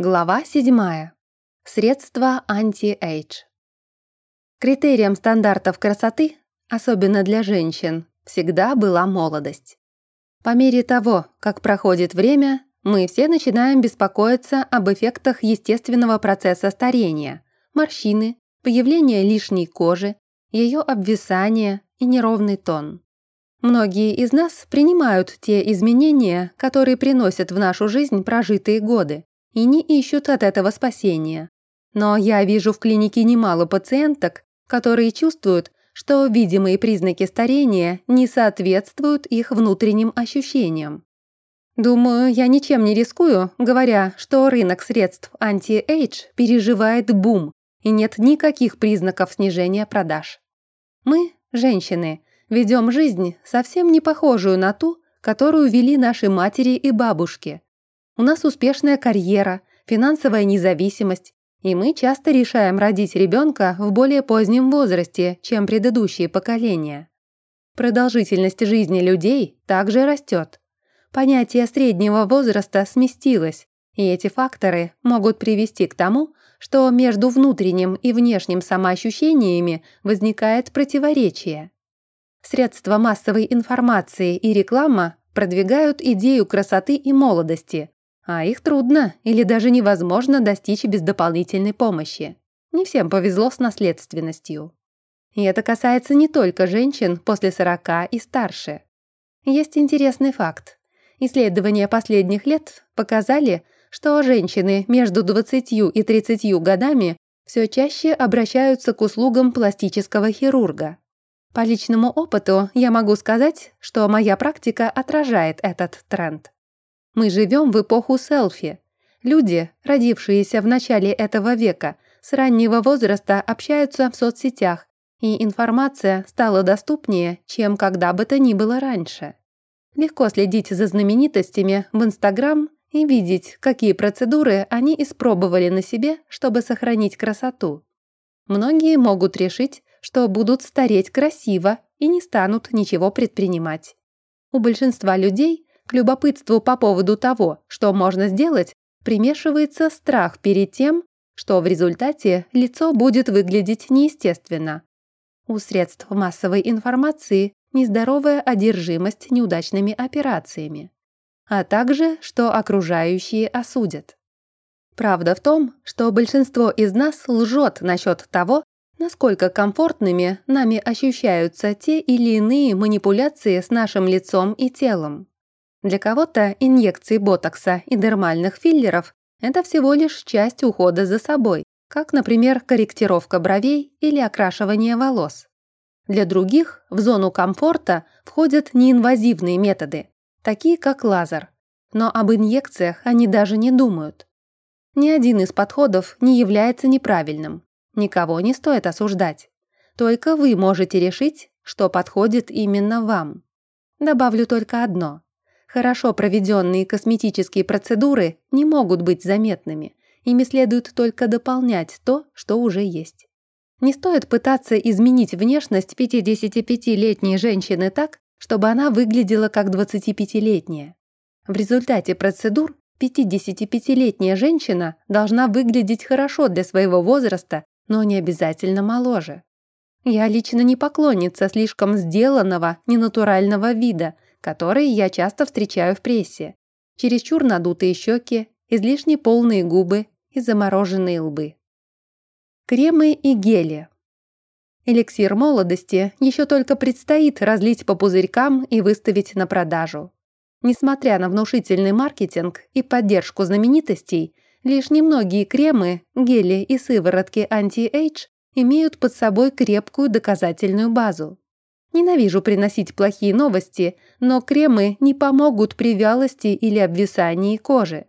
Глава 7. Средства anti-age. Критерием стандартов красоты, особенно для женщин, всегда была молодость. По мере того, как проходит время, мы все начинаем беспокоиться об эффектах естественного процесса старения, морщины, появления лишней кожи, ее обвисания и неровный тон. Многие из нас принимают те изменения, которые приносят в нашу жизнь прожитые годы, и не ищут от этого спасения. Но я вижу в клинике немало пациенток, которые чувствуют, что видимые признаки старения не соответствуют их внутренним ощущениям. Думаю, я ничем не рискую, говоря, что рынок средств anti-age переживает бум, и нет никаких признаков снижения продаж. Мы, женщины, ведем жизнь совсем не похожую на ту, которую вели наши матери и бабушки – у нас успешная карьера, финансовая независимость, и мы часто решаем родить ребенка в более позднем возрасте, чем предыдущие поколения. Продолжительность жизни людей также растет. Понятие среднего возраста сместилось, и эти факторы могут привести к тому, что между внутренним и внешним самоощущениями возникает противоречие. Средства массовой информации и реклама продвигают идею красоты и молодости, а их трудно или даже невозможно достичь без дополнительной помощи. Не всем повезло с наследственностью. И это касается не только женщин после 40 и старше. Есть интересный факт. Исследования последних лет показали, что женщины между 20 и 30 годами все чаще обращаются к услугам пластического хирурга. По личному опыту я могу сказать, что моя практика отражает этот тренд. Мы живем в эпоху селфи. Люди, родившиеся в начале этого века, с раннего возраста общаются в соцсетях, и информация стала доступнее, чем когда бы то ни было раньше. Легко следить за знаменитостями в Инстаграм и видеть, какие процедуры они испробовали на себе, чтобы сохранить красоту. Многие могут решить, что будут стареть красиво и не станут ничего предпринимать. У большинства людей к любопытству по поводу того, что можно сделать, примешивается страх перед тем, что в результате лицо будет выглядеть неестественно. У средств массовой информации нездоровая одержимость неудачными операциями, а также, что окружающие осудят. Правда в том, что большинство из нас лжет насчет того, насколько комфортными нами ощущаются те или иные манипуляции с нашим лицом и телом. Для кого-то инъекции ботокса и дермальных филлеров – это всего лишь часть ухода за собой, как, например, корректировка бровей или окрашивание волос. Для других в зону комфорта входят неинвазивные методы, такие как лазер. Но об инъекциях они даже не думают. Ни один из подходов не является неправильным. Никого не стоит осуждать. Только вы можете решить, что подходит именно вам. Добавлю только одно. Хорошо проведенные косметические процедуры не могут быть заметными. Ими следует только дополнять то, что уже есть. Не стоит пытаться изменить внешность 55-летней женщины так, чтобы она выглядела как 25-летняя. В результате процедур 55-летняя женщина должна выглядеть хорошо для своего возраста, но не обязательно моложе. Я лично не поклонница слишком сделанного, ненатурального вида – которые я часто встречаю в прессе. Чересчур надутые щеки, излишне полные губы и замороженные лбы. Кремы и гели. Эликсир молодости еще только предстоит разлить по пузырькам и выставить на продажу. Несмотря на внушительный маркетинг и поддержку знаменитостей, лишь немногие кремы, гели и сыворотки anti-age имеют под собой крепкую доказательную базу. Ненавижу приносить плохие новости, но кремы не помогут при вялости или обвисании кожи.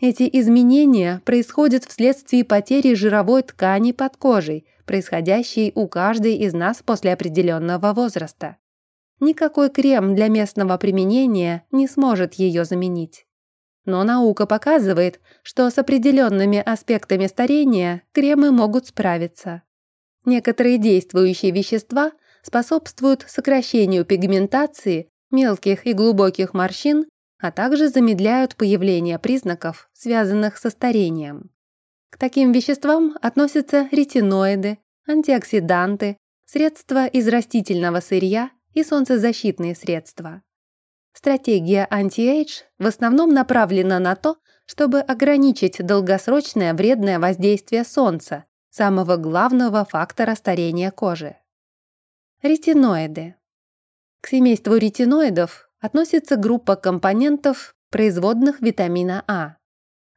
Эти изменения происходят вследствие потери жировой ткани под кожей, происходящей у каждой из нас после определенного возраста. Никакой крем для местного применения не сможет ее заменить. Но наука показывает, что с определенными аспектами старения кремы могут справиться. Некоторые действующие вещества способствуют сокращению пигментации, мелких и глубоких морщин, а также замедляют появление признаков, связанных со старением. К таким веществам относятся ретиноиды, антиоксиданты, средства из растительного сырья и солнцезащитные средства. Стратегия anti-age в основном направлена на то, чтобы ограничить долгосрочное вредное воздействие солнца, самого главного фактора старения кожи. Ретиноиды. К семейству ретиноидов относится группа компонентов, производных витамина А.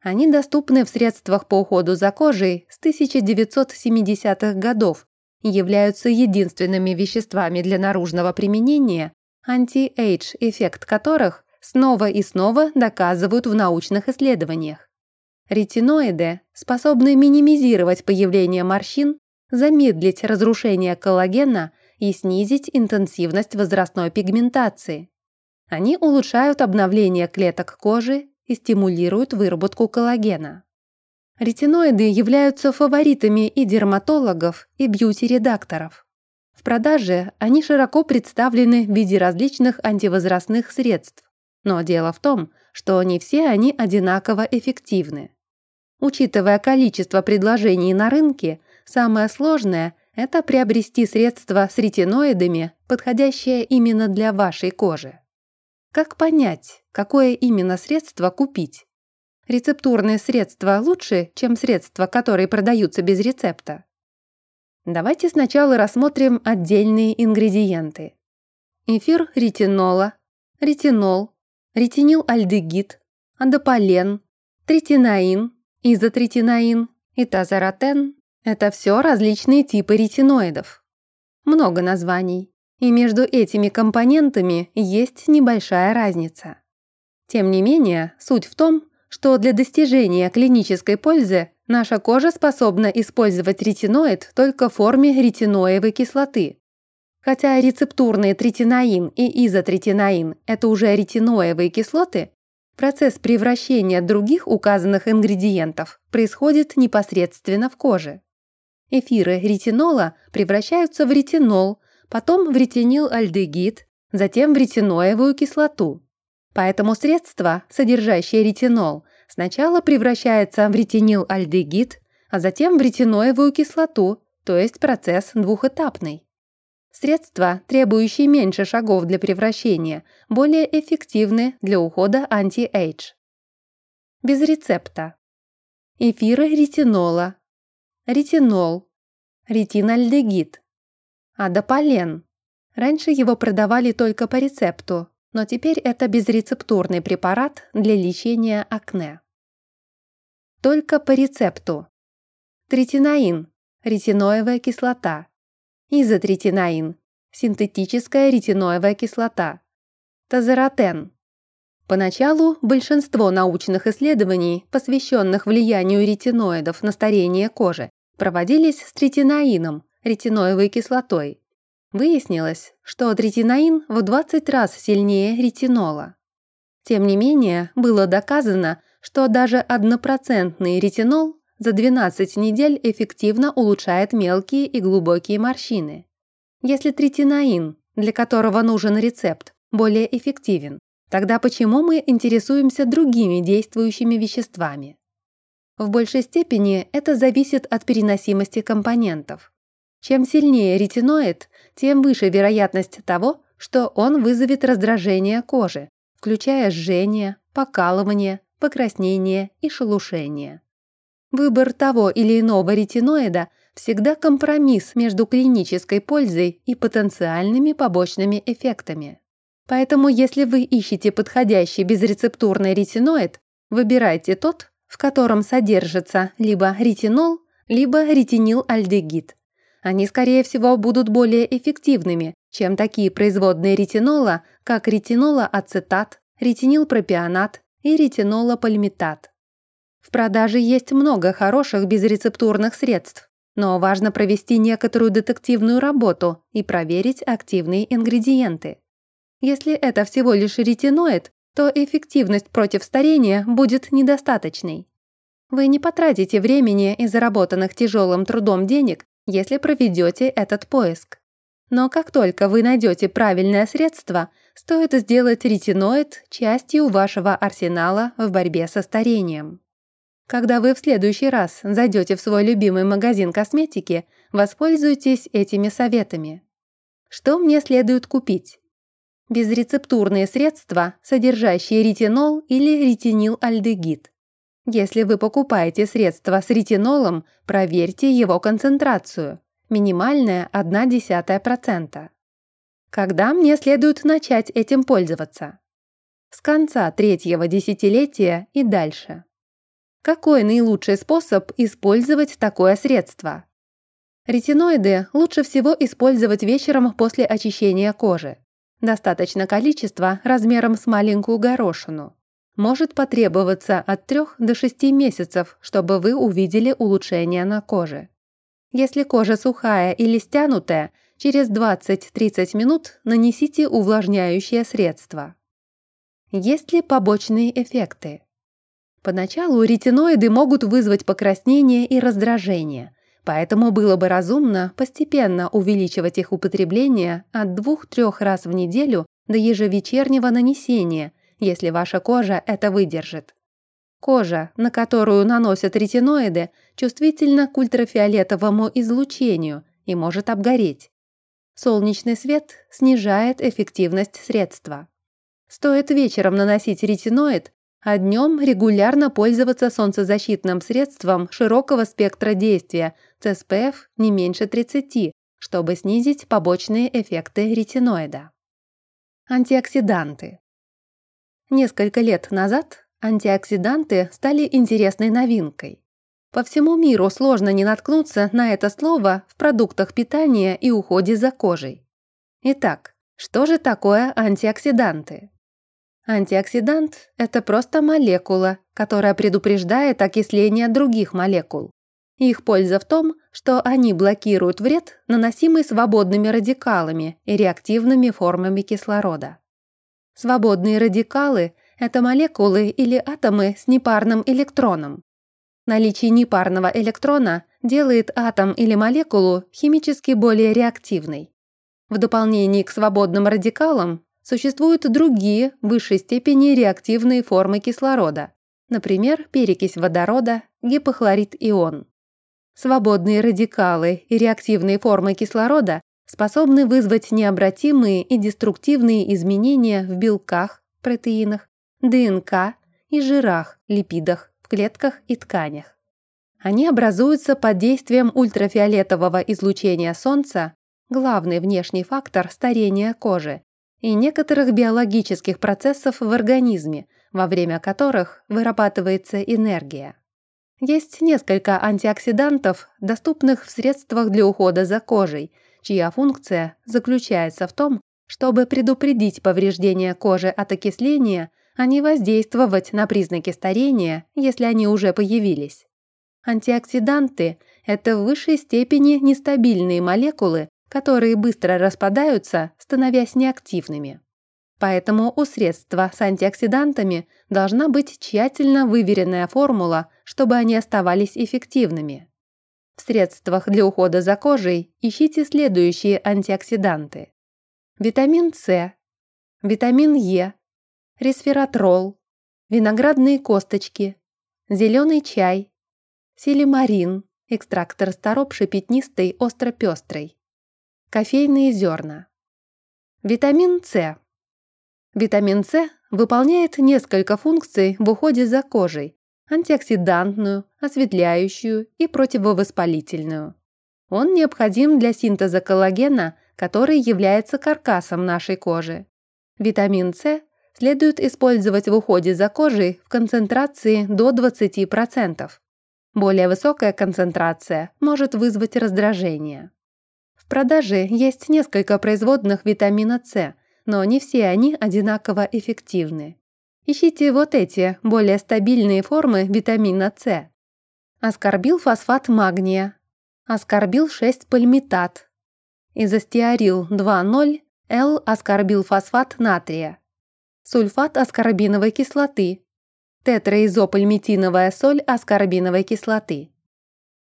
Они доступны в средствах по уходу за кожей с 1970-х годов и являются единственными веществами для наружного применения, anti-age эффект которых снова и снова доказывают в научных исследованиях. Ретиноиды способны минимизировать появление морщин, замедлить разрушение коллагена и снизить интенсивность возрастной пигментации. Они улучшают обновление клеток кожи и стимулируют выработку коллагена. Ретиноиды являются фаворитами и дерматологов, и бьюти-редакторов. В продаже они широко представлены в виде различных антивозрастных средств, но дело в том, что не все они одинаково эффективны. Учитывая количество предложений на рынке, самое сложное – это приобрести средства с ретиноидами, подходящее именно для вашей кожи. Как понять, какое именно средство купить? Рецептурные средства лучше, чем средства, которые продаются без рецепта? Давайте сначала рассмотрим отдельные ингредиенты. Эфир ретинола, ретинол, ретинилальдегид, адополен, третинаин, изотретинаин и тазоротен – это все различные типы ретиноидов. Много названий и между этими компонентами есть небольшая разница. Тем не менее, суть в том, что для достижения клинической пользы наша кожа способна использовать ретиноид только в форме ретиноевой кислоты. Хотя рецептурные третинаин и изотретинаин – это уже ретиноевые кислоты, процесс превращения других указанных ингредиентов происходит непосредственно в коже. Эфиры ретинола превращаются в ретинол, потом в ретинилальдегид, затем в ретиноевую кислоту. Поэтому средство, содержащее ретинол, сначала превращается в ретинилальдегид, а затем в ретиноевую кислоту, то есть процесс двухэтапный. Средства, требующие меньше шагов для превращения, более эффективны для ухода anti-age. Без рецепта. Эфиры ретинола. Ретинол. Ретинальдегид. Адапален. Раньше его продавали только по рецепту, но теперь это безрецептурный препарат для лечения акне. Только по рецепту. Третинаин, ретиноевая кислота. Изотретинаин, синтетическая ретиноевая кислота. Тазеротен. Поначалу большинство научных исследований, посвященных влиянию ретиноидов на старение кожи, проводились с третинаином, ретиноевой кислотой. Выяснилось, что третинаин в 20 раз сильнее ретинола. Тем не менее, было доказано, что даже однопроцентный ретинол за 12 недель эффективно улучшает мелкие и глубокие морщины. Если третинаин, для которого нужен рецепт, более эффективен, тогда почему мы интересуемся другими действующими веществами? В большей степени это зависит от переносимости компонентов. Чем сильнее ретиноид, тем выше вероятность того, что он вызовет раздражение кожи, включая жжение, покалывание, покраснение и шелушение. Выбор того или иного ретиноида всегда компромисс между клинической пользой и потенциальными побочными эффектами. Поэтому если вы ищете подходящий безрецептурный ретиноид, выбирайте тот, в котором содержится либо ретинол, либо ретинилальдегид. Они, скорее всего, будут более эффективными, чем такие производные ретинола, как ретинолоацетат, ретинилпропионат и ретинолопальмитат. В продаже есть много хороших безрецептурных средств, но важно провести некоторую детективную работу и проверить активные ингредиенты. Если это всего лишь ретиноид, то эффективность против старения будет недостаточной. Вы не потратите времени и заработанных тяжелым трудом денег если проведете этот поиск. Но как только вы найдете правильное средство, стоит сделать ретиноид частью вашего арсенала в борьбе со старением. Когда вы в следующий раз зайдете в свой любимый магазин косметики, воспользуйтесь этими советами. Что мне следует купить? Безрецептурные средства, содержащие ретинол или ретинилальдегид. Если вы покупаете средство с ретинолом, проверьте его концентрацию. Минимальная 0,1%. Когда мне следует начать этим пользоваться? С конца третьего десятилетия и дальше. Какой наилучший способ использовать такое средство? Ретиноиды лучше всего использовать вечером после очищения кожи. Достаточно количества размером с маленькую горошину. Может потребоваться от 3 до 6 месяцев, чтобы вы увидели улучшение на коже. Если кожа сухая или стянутая, через 20-30 минут нанесите увлажняющее средство. Есть ли побочные эффекты? Поначалу ретиноиды могут вызвать покраснение и раздражение, поэтому было бы разумно постепенно увеличивать их употребление от 2-3 раз в неделю до ежевечернего нанесения – если ваша кожа это выдержит. Кожа, на которую наносят ретиноиды, чувствительна к ультрафиолетовому излучению и может обгореть. Солнечный свет снижает эффективность средства. Стоит вечером наносить ретиноид, а днем регулярно пользоваться солнцезащитным средством широкого спектра действия с не меньше 30, чтобы снизить побочные эффекты ретиноида. Антиоксиданты. Несколько лет назад антиоксиданты стали интересной новинкой. По всему миру сложно не наткнуться на это слово в продуктах питания и уходе за кожей. Итак, что же такое антиоксиданты? Антиоксидант – это просто молекула, которая предупреждает окисление других молекул. Их польза в том, что они блокируют вред, наносимый свободными радикалами и реактивными формами кислорода. Свободные радикалы – это молекулы или атомы с непарным электроном. Наличие непарного электрона делает атом или молекулу химически более реактивной. В дополнение к свободным радикалам существуют другие, в высшей степени реактивные формы кислорода, например, перекись водорода, гипохлорид ион. Свободные радикалы и реактивные формы кислорода способны вызвать необратимые и деструктивные изменения в белках, протеинах, ДНК и жирах, липидах, в клетках и тканях. Они образуются под действием ультрафиолетового излучения Солнца, главный внешний фактор старения кожи, и некоторых биологических процессов в организме, во время которых вырабатывается энергия. Есть несколько антиоксидантов, доступных в средствах для ухода за кожей – чья функция заключается в том, чтобы предупредить повреждение кожи от окисления, а не воздействовать на признаки старения, если они уже появились. Антиоксиданты – это в высшей степени нестабильные молекулы, которые быстро распадаются, становясь неактивными. Поэтому у средства с антиоксидантами должна быть тщательно выверенная формула, чтобы они оставались эффективными. В средствах для ухода за кожей ищите следующие антиоксиданты. Витамин С, витамин Е, ресвератрол, виноградные косточки, зеленый чай, силимарин, экстракт расторопший пятнистый остро-пестрый, кофейные зерна. Витамин С. Витамин С выполняет несколько функций в уходе за кожей, антиоксидантную, осветляющую и противовоспалительную. Он необходим для синтеза коллагена, который является каркасом нашей кожи. Витамин С следует использовать в уходе за кожей в концентрации до 20%. Более высокая концентрация может вызвать раздражение. Продаже есть несколько производных витамина С, но не все они одинаково эффективны. Ищите вот эти, более стабильные формы витамина С. Аскорбил фосфат магния, аскорбил 6 пальмитат, изостеарил 2-О-L-аскорбил фосфат натрия, сульфат аскорбиновой кислоты, тетраизопальмитиновая соль аскорбиновой кислоты.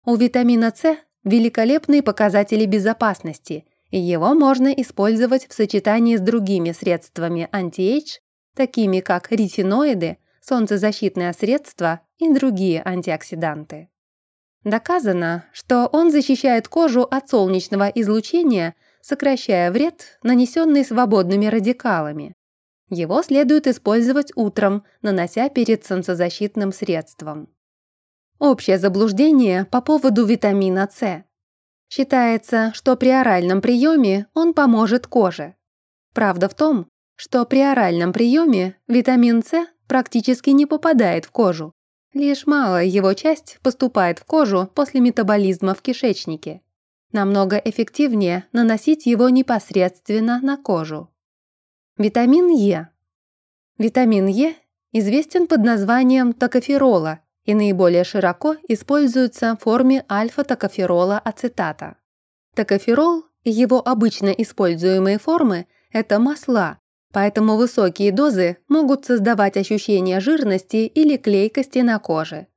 У витамина С великолепные показатели безопасности его можно использовать в сочетании с другими средствами anti-age, такими как ретиноиды, солнцезащитное средство и другие антиоксиданты. Доказано, что он защищает кожу от солнечного излучения, сокращая вред, нанесенный свободными радикалами. Его следует использовать утром, нанося перед солнцезащитным средством. Общее заблуждение по поводу витамина С. Считается, что при оральном приеме он поможет коже. Правда в том, что при оральном приеме витамин С практически не попадает в кожу. Лишь малая его часть поступает в кожу после метаболизма в кишечнике. Намного эффективнее наносить его непосредственно на кожу. Витамин Е. Витамин Е известен под названием токоферола и наиболее широко используется в форме альфа-токоферола ацетата. Токоферол и его обычно используемые формы – это масла, поэтому высокие дозы могут создавать ощущение жирности или клейкости на коже.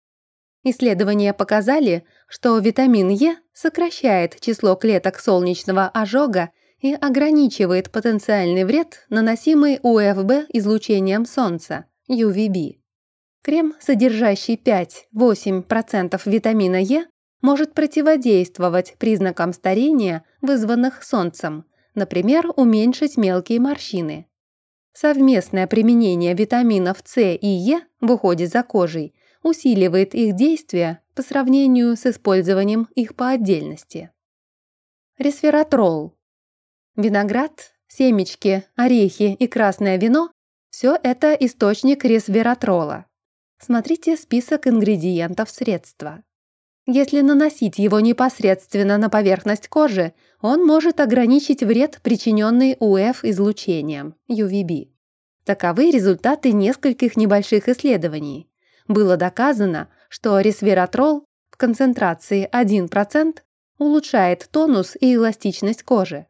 Исследования показали, что витамин Е сокращает число клеток солнечного ожога и ограничивает потенциальный вред, наносимый УФБ излучением Солнца, UVB. Крем, содержащий 5-8% витамина Е, может противодействовать признакам старения, вызванных Солнцем, например, уменьшить мелкие морщины. Совместное применение витаминов С и Е в уходе за кожей усиливает их действие по сравнению с использованием их по отдельности. Ресвератрол Виноград, семечки, орехи и красное вино – все это источник ресвератрола. Смотрите список ингредиентов средства. Если наносить его непосредственно на поверхность кожи, он может ограничить вред, причиненный УФ-излучением, UVB. Таковы результаты нескольких небольших исследований. Было доказано, что ресвератрол в концентрации 1% улучшает тонус и эластичность кожи.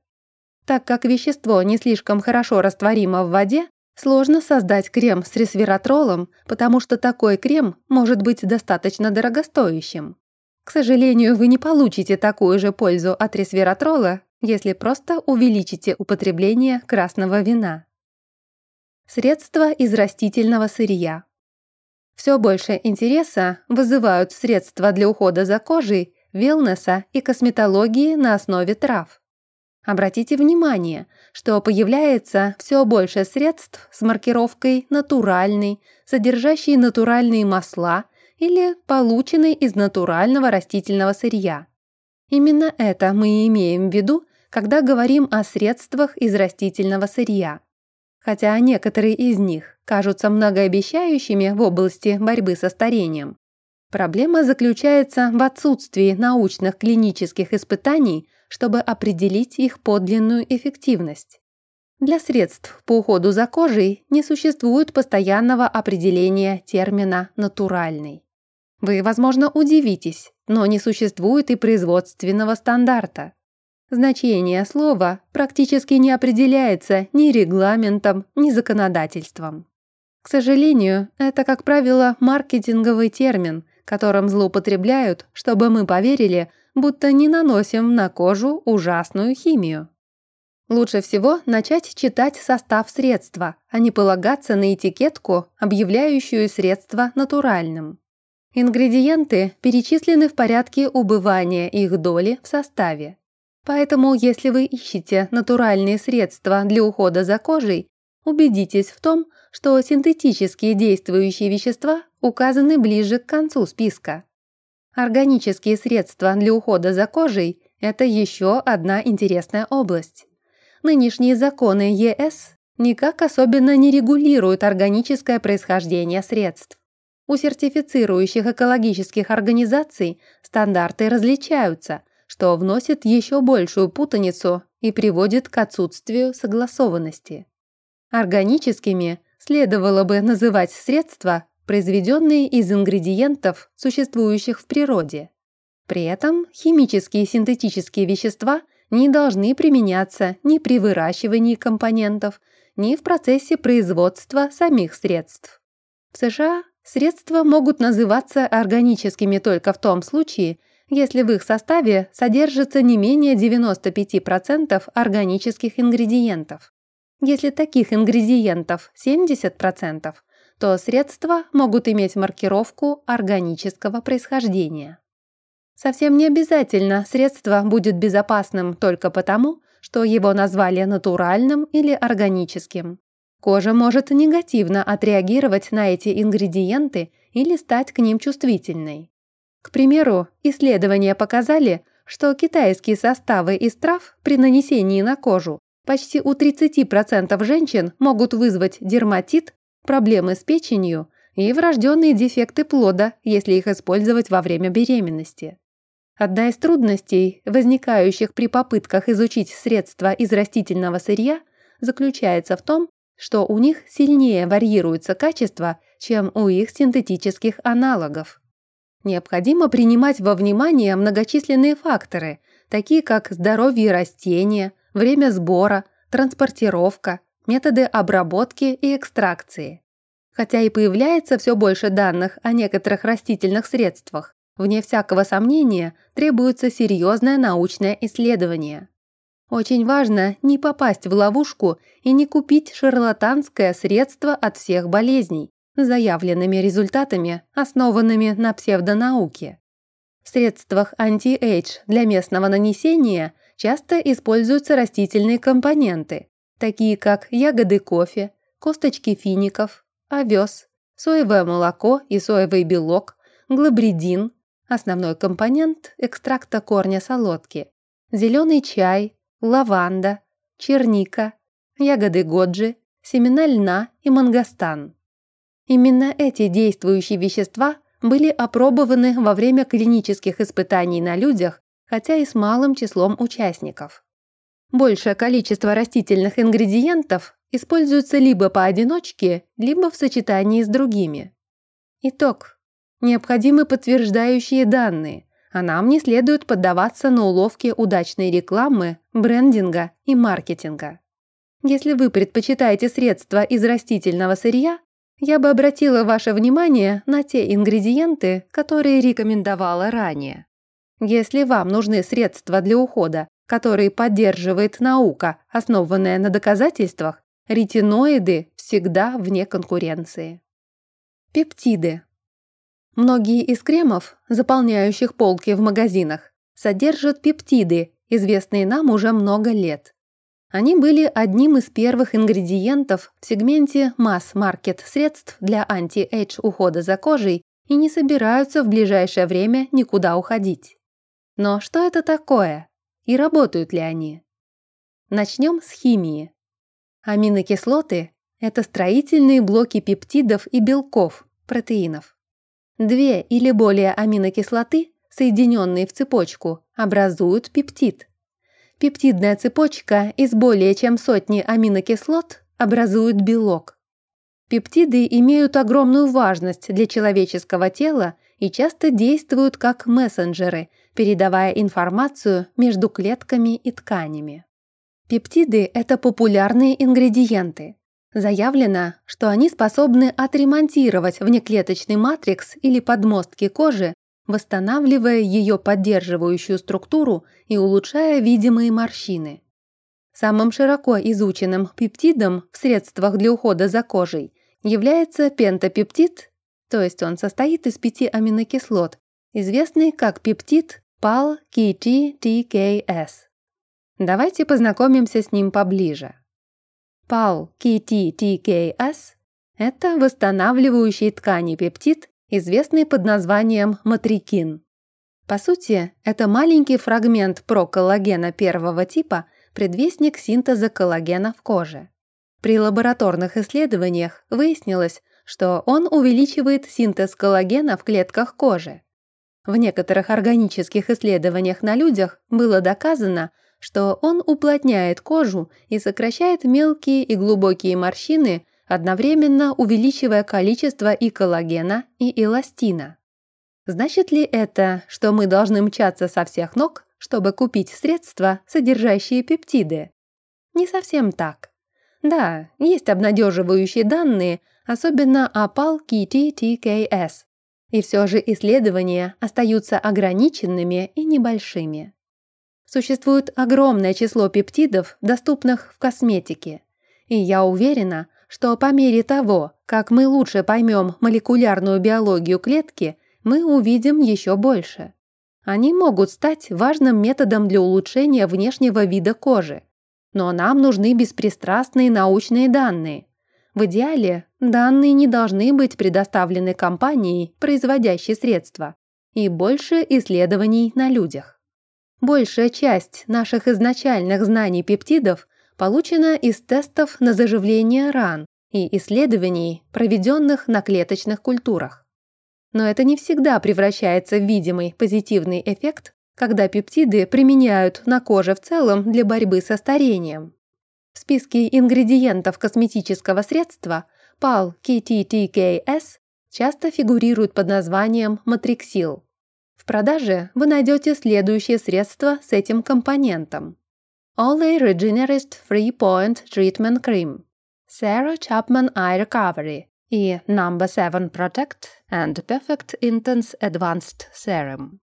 Так как вещество не слишком хорошо растворимо в воде, сложно создать крем с ресвератролом, потому что такой крем может быть достаточно дорогостоящим. К сожалению, вы не получите такую же пользу от ресвератрола, если просто увеличите употребление красного вина. Средства из растительного сырья. Все больше интереса вызывают средства для ухода за кожей, велнеса и косметологии на основе трав. Обратите внимание, что появляется все больше средств с маркировкой «натуральный», содержащие натуральные масла или полученные из натурального растительного сырья. Именно это мы имеем в виду, когда говорим о средствах из растительного сырья. Хотя некоторые из них кажутся многообещающими в области борьбы со старением. Проблема заключается в отсутствии научных клинических испытаний чтобы определить их подлинную эффективность. Для средств по уходу за кожей не существует постоянного определения термина «натуральный». Вы, возможно, удивитесь, но не существует и производственного стандарта. Значение слова практически не определяется ни регламентом, ни законодательством. К сожалению, это, как правило, маркетинговый термин, которым злоупотребляют, чтобы мы поверили, будто не наносим на кожу ужасную химию. Лучше всего начать читать состав средства, а не полагаться на этикетку, объявляющую средство натуральным. Ингредиенты перечислены в порядке убывания их доли в составе. Поэтому, если вы ищете натуральные средства для ухода за кожей, убедитесь в том, что синтетические действующие вещества указаны ближе к концу списка. Органические средства для ухода за кожей – это еще одна интересная область. Нынешние законы ЕС никак особенно не регулируют органическое происхождение средств. У сертифицирующих экологических организаций стандарты различаются, что вносит еще большую путаницу и приводит к отсутствию согласованности. Органическими следовало бы называть средства, произведенные из ингредиентов, существующих в природе. При этом химические и синтетические вещества не должны применяться ни при выращивании компонентов, ни в процессе производства самих средств. В США средства могут называться органическими только в том случае, если в их составе содержится не менее 95% органических ингредиентов. Если таких ингредиентов 70%, то средства могут иметь маркировку органического происхождения. Совсем не обязательно средство будет безопасным только потому, что его назвали натуральным или органическим. Кожа может негативно отреагировать на эти ингредиенты или стать к ним чувствительной. К примеру, исследования показали, что китайские составы из трав при нанесении на кожу почти у 30% женщин могут вызвать дерматит, проблемы с печенью и врожденные дефекты плода, если их использовать во время беременности. Одна из трудностей, возникающих при попытках изучить средства из растительного сырья, заключается в том, что у них сильнее варьируются качества, чем у их синтетических аналогов. Необходимо принимать во внимание многочисленные факторы, такие как здоровье растения, время сбора, транспортировка, методы обработки и экстракции. Хотя и появляется все больше данных о некоторых растительных средствах, вне всякого сомнения требуется серьезное научное исследование. Очень важно не попасть в ловушку и не купить шарлатанское средство от всех болезней, заявленными результатами, основанными на псевдонауке. В средствах anti-age для местного нанесения часто используются растительные компоненты, такие как ягоды кофе, косточки фиников, овес, соевое молоко и соевый белок, глабридин, основной компонент экстракта корня солодки, зеленый чай, лаванда, черника, ягоды годжи, семена льна и мангостан. Именно эти действующие вещества были опробованы во время клинических испытаний на людях, хотя и с малым числом участников. Большее количество растительных ингредиентов используется либо поодиночке, либо в сочетании с другими. Итог. Необходимы подтверждающие данные, а нам не следует поддаваться на уловки удачной рекламы, брендинга и маркетинга. Если вы предпочитаете средства из растительного сырья, я бы обратила ваше внимание на те ингредиенты, которые рекомендовала ранее. Если вам нужны средства для ухода, которые поддерживает наука, основанная на доказательствах, ретиноиды всегда вне конкуренции. Пептиды. Многие из кремов, заполняющих полки в магазинах, содержат пептиды, известные нам уже много лет. Они были одним из первых ингредиентов в сегменте масс-маркет средств для anti-age ухода за кожей и не собираются в ближайшее время никуда уходить. Но что это такое? И работают ли они? Начнем с химии. Аминокислоты – это строительные блоки пептидов и белков, протеинов. Две или более аминокислоты, соединенные в цепочку, образуют пептид. Пептидная цепочка из более чем сотни аминокислот образует белок. Пептиды имеют огромную важность для человеческого тела и часто действуют как мессенджеры, передавая информацию между клетками и тканями. Пептиды – это популярные ингредиенты. Заявлено, что они способны отремонтировать внеклеточный матрикс или подмостки кожи, восстанавливая ее поддерживающую структуру и улучшая видимые морщины. Самым широко изученным пептидом в средствах для ухода за кожей является пентапептид, то есть он состоит из пяти аминокислот, известный как пептид PAL-KT-TKS. Давайте познакомимся с ним поближе. PAL-KT-TKS – это восстанавливающий ткани пептид, известный под названием матрикин. По сути, это маленький фрагмент проколлагена первого типа, предвестник синтеза коллагена в коже. При лабораторных исследованиях выяснилось, что он увеличивает синтез коллагена в клетках кожи. В некоторых органических исследованиях на людях было доказано, что он уплотняет кожу и сокращает мелкие и глубокие морщины, одновременно увеличивая количество и коллагена, и эластина. Значит ли это, что мы должны мчаться со всех ног, чтобы купить средства, содержащие пептиды? Не совсем так. Да, есть обнадеживающие данные, особенно о PAL-KT-TKS. И все же исследования остаются ограниченными и небольшими. Существует огромное число пептидов, доступных в косметике. И я уверена, что по мере того, как мы лучше поймем молекулярную биологию клетки, мы увидим еще больше. Они могут стать важным методом для улучшения внешнего вида кожи. Но нам нужны беспристрастные научные данные. В идеале данные не должны быть предоставлены компанией, производящей средства, и больше исследований на людях. Большая часть наших изначальных знаний пептидов получена из тестов на заживление ран и исследований, проведенных на клеточных культурах. Но это не всегда превращается в видимый позитивный эффект, когда пептиды применяют на коже в целом для борьбы со старением. В списке ингредиентов косметического средства PAL KTTKS часто фигурирует под названием матриксил. В продаже вы найдете следующие средства с этим компонентом. Olay Regenerist 3-Point Treatment Cream, Sarah Chapman Eye Recovery и Number 7 Protect and Perfect Intense Advanced Serum.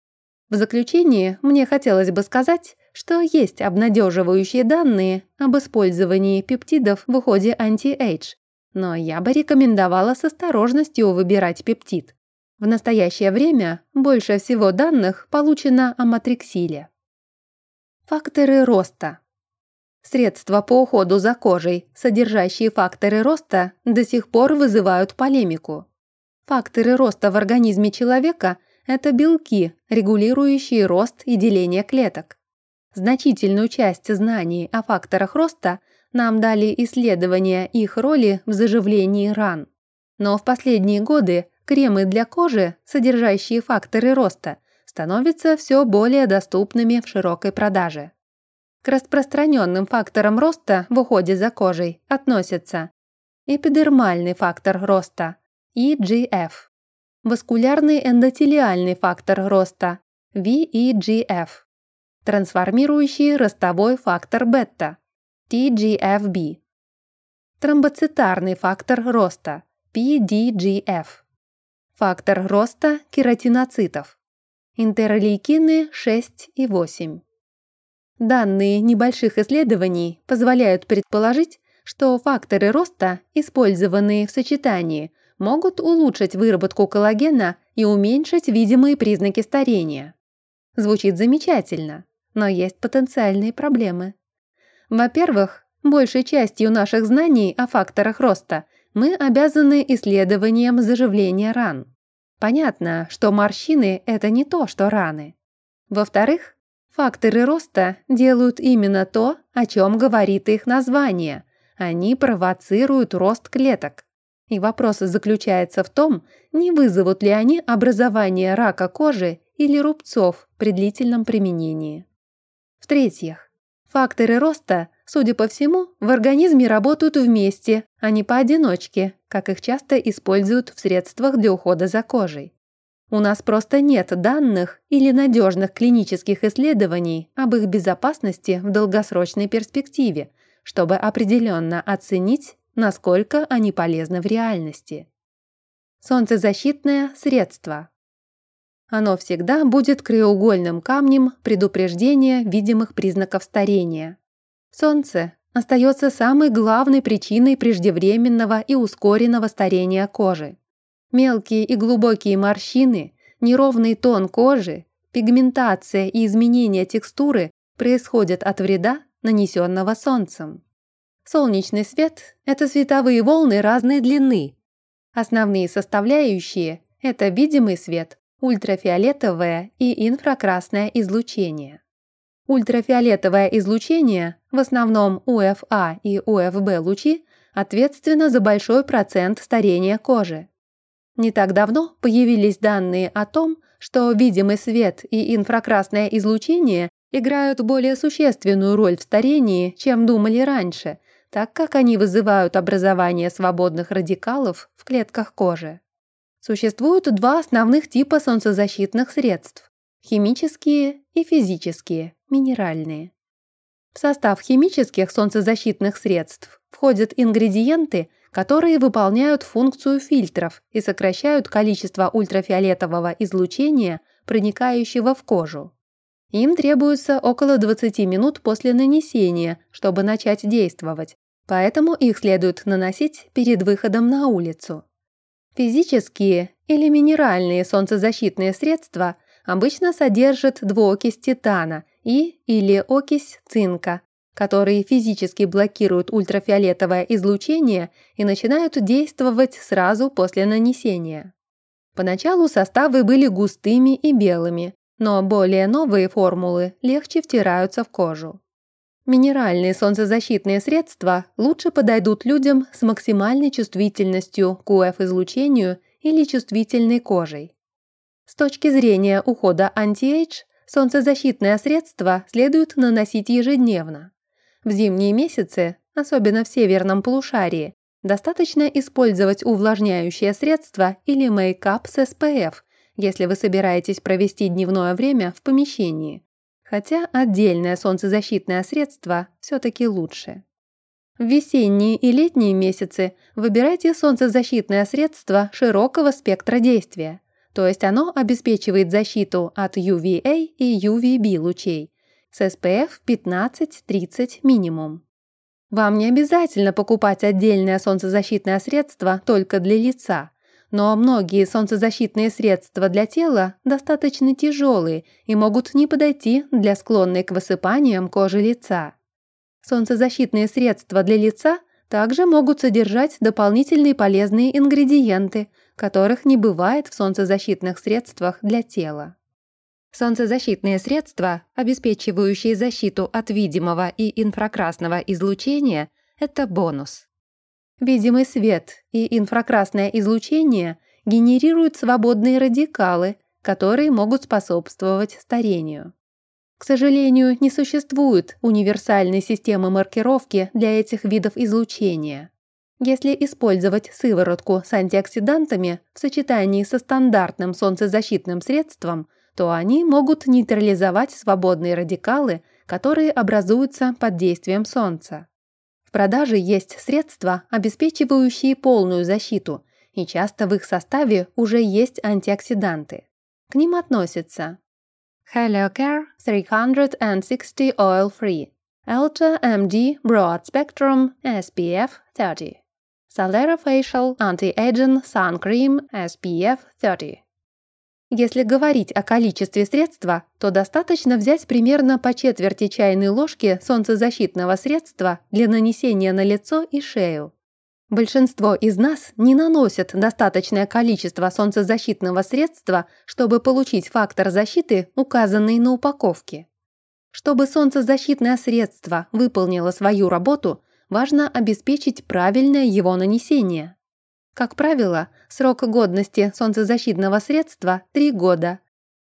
В заключение мне хотелось бы сказать, что есть обнадеживающие данные об использовании пептидов в уходе anti-age, но я бы рекомендовала с осторожностью выбирать пептид. В настоящее время больше всего данных получено о матриксиле. Факторы роста. Средства по уходу за кожей, содержащие факторы роста, до сих пор вызывают полемику. Факторы роста в организме человека – это белки, регулирующие рост и деление клеток. Значительную часть знаний о факторах роста нам дали исследования их роли в заживлении ран. Но в последние годы кремы для кожи, содержащие факторы роста, становятся все более доступными в широкой продаже. К распространенным факторам роста в уходе за кожей относятся эпидермальный фактор роста EGF, васкулярный эндотелиальный фактор роста VEGF, трансформирующий ростовой фактор бета TGFB, тромбоцитарный фактор роста PDGF, фактор роста кератиноцитов, интерлейкины 6 и 8. Данные небольших исследований позволяют предположить, что факторы роста, использованные в сочетании, могут улучшить выработку коллагена и уменьшить видимые признаки старения. Звучит замечательно, но есть потенциальные проблемы. Во-первых, большей частью наших знаний о факторах роста мы обязаны исследованием заживления ран. Понятно, что морщины – это не то, что раны. Во-вторых, Факторы роста делают именно то, о чем говорит их название. Они провоцируют рост клеток. И вопрос заключается в том, не вызовут ли они образование рака кожи или рубцов при длительном применении. В-третьих, факторы роста, судя по всему, в организме работают вместе, а не поодиночке, как их часто используют в средствах для ухода за кожей. У нас просто нет данных или надежных клинических исследований об их безопасности в долгосрочной перспективе, чтобы определенно оценить, насколько они полезны в реальности. Солнцезащитное средство. Оно всегда будет краеугольным камнем предупреждения видимых признаков старения. Солнце остается самой главной причиной преждевременного и ускоренного старения кожи. Мелкие и глубокие морщины, неровный тон кожи, пигментация и изменение текстуры происходят от вреда, нанесенного солнцем. Солнечный свет – это световые волны разной длины. Основные составляющие – это видимый свет, ультрафиолетовое и инфракрасное излучение. Ультрафиолетовое излучение, в основном УФА и УФБ лучи, ответственно за большой процент старения кожи. Не так давно появились данные о том, что видимый свет и инфракрасное излучение играют более существенную роль в старении, чем думали раньше, так как они вызывают образование свободных радикалов в клетках кожи. Существуют два основных типа солнцезащитных средств – химические и физические, минеральные. В состав химических солнцезащитных средств входят ингредиенты, которые выполняют функцию фильтров и сокращают количество ультрафиолетового излучения, проникающего в кожу. Им требуется около 20 минут после нанесения, чтобы начать действовать, поэтому их следует наносить перед выходом на улицу. Физические или минеральные солнцезащитные средства обычно содержат двуокись титана и или окись цинка, которые физически блокируют ультрафиолетовое излучение и начинают действовать сразу после нанесения. Поначалу составы были густыми и белыми, но более новые формулы легче втираются в кожу. Минеральные солнцезащитные средства лучше подойдут людям с максимальной чувствительностью к УФ-излучению или чувствительной кожей. С точки зрения ухода anti-age, солнцезащитное средство следует наносить ежедневно. В зимние месяцы, особенно в северном полушарии, достаточно использовать увлажняющее средство или мейкап с SPF, если вы собираетесь провести дневное время в помещении хотя отдельное солнцезащитное средство все-таки лучше. В весенние и летние месяцы выбирайте солнцезащитное средство широкого спектра действия, то есть оно обеспечивает защиту от UVA и UVB лучей с SPF 15-30 минимум. Вам не обязательно покупать отдельное солнцезащитное средство только для лица – но многие солнцезащитные средства для тела достаточно тяжелые и могут не подойти для склонной к высыпаниям кожи лица. Солнцезащитные средства для лица также могут содержать дополнительные полезные ингредиенты, которых не бывает в солнцезащитных средствах для тела. Солнцезащитные средства, обеспечивающие защиту от видимого и инфракрасного излучения, это бонус. Видимый свет и инфракрасное излучение генерируют свободные радикалы, которые могут способствовать старению. К сожалению, не существует универсальной системы маркировки для этих видов излучения. Если использовать сыворотку с антиоксидантами в сочетании со стандартным солнцезащитным средством, то они могут нейтрализовать свободные радикалы, которые образуются под действием солнца. В продаже есть средства, обеспечивающие полную защиту, и часто в их составе уже есть антиоксиданты. К ним относятся HelioCare 360 Oil Free, Ultra MD Broad Spectrum SPF 30, Solera Facial Anti-Aging Sun Cream SPF 30. Если говорить о количестве средства, то достаточно взять примерно по четверти чайной ложки солнцезащитного средства для нанесения на лицо и шею. Большинство из нас не наносят достаточное количество солнцезащитного средства, чтобы получить фактор защиты, указанный на упаковке. Чтобы солнцезащитное средство выполнило свою работу, важно обеспечить правильное его нанесение. Как правило, срок годности солнцезащитного средства – 3 года.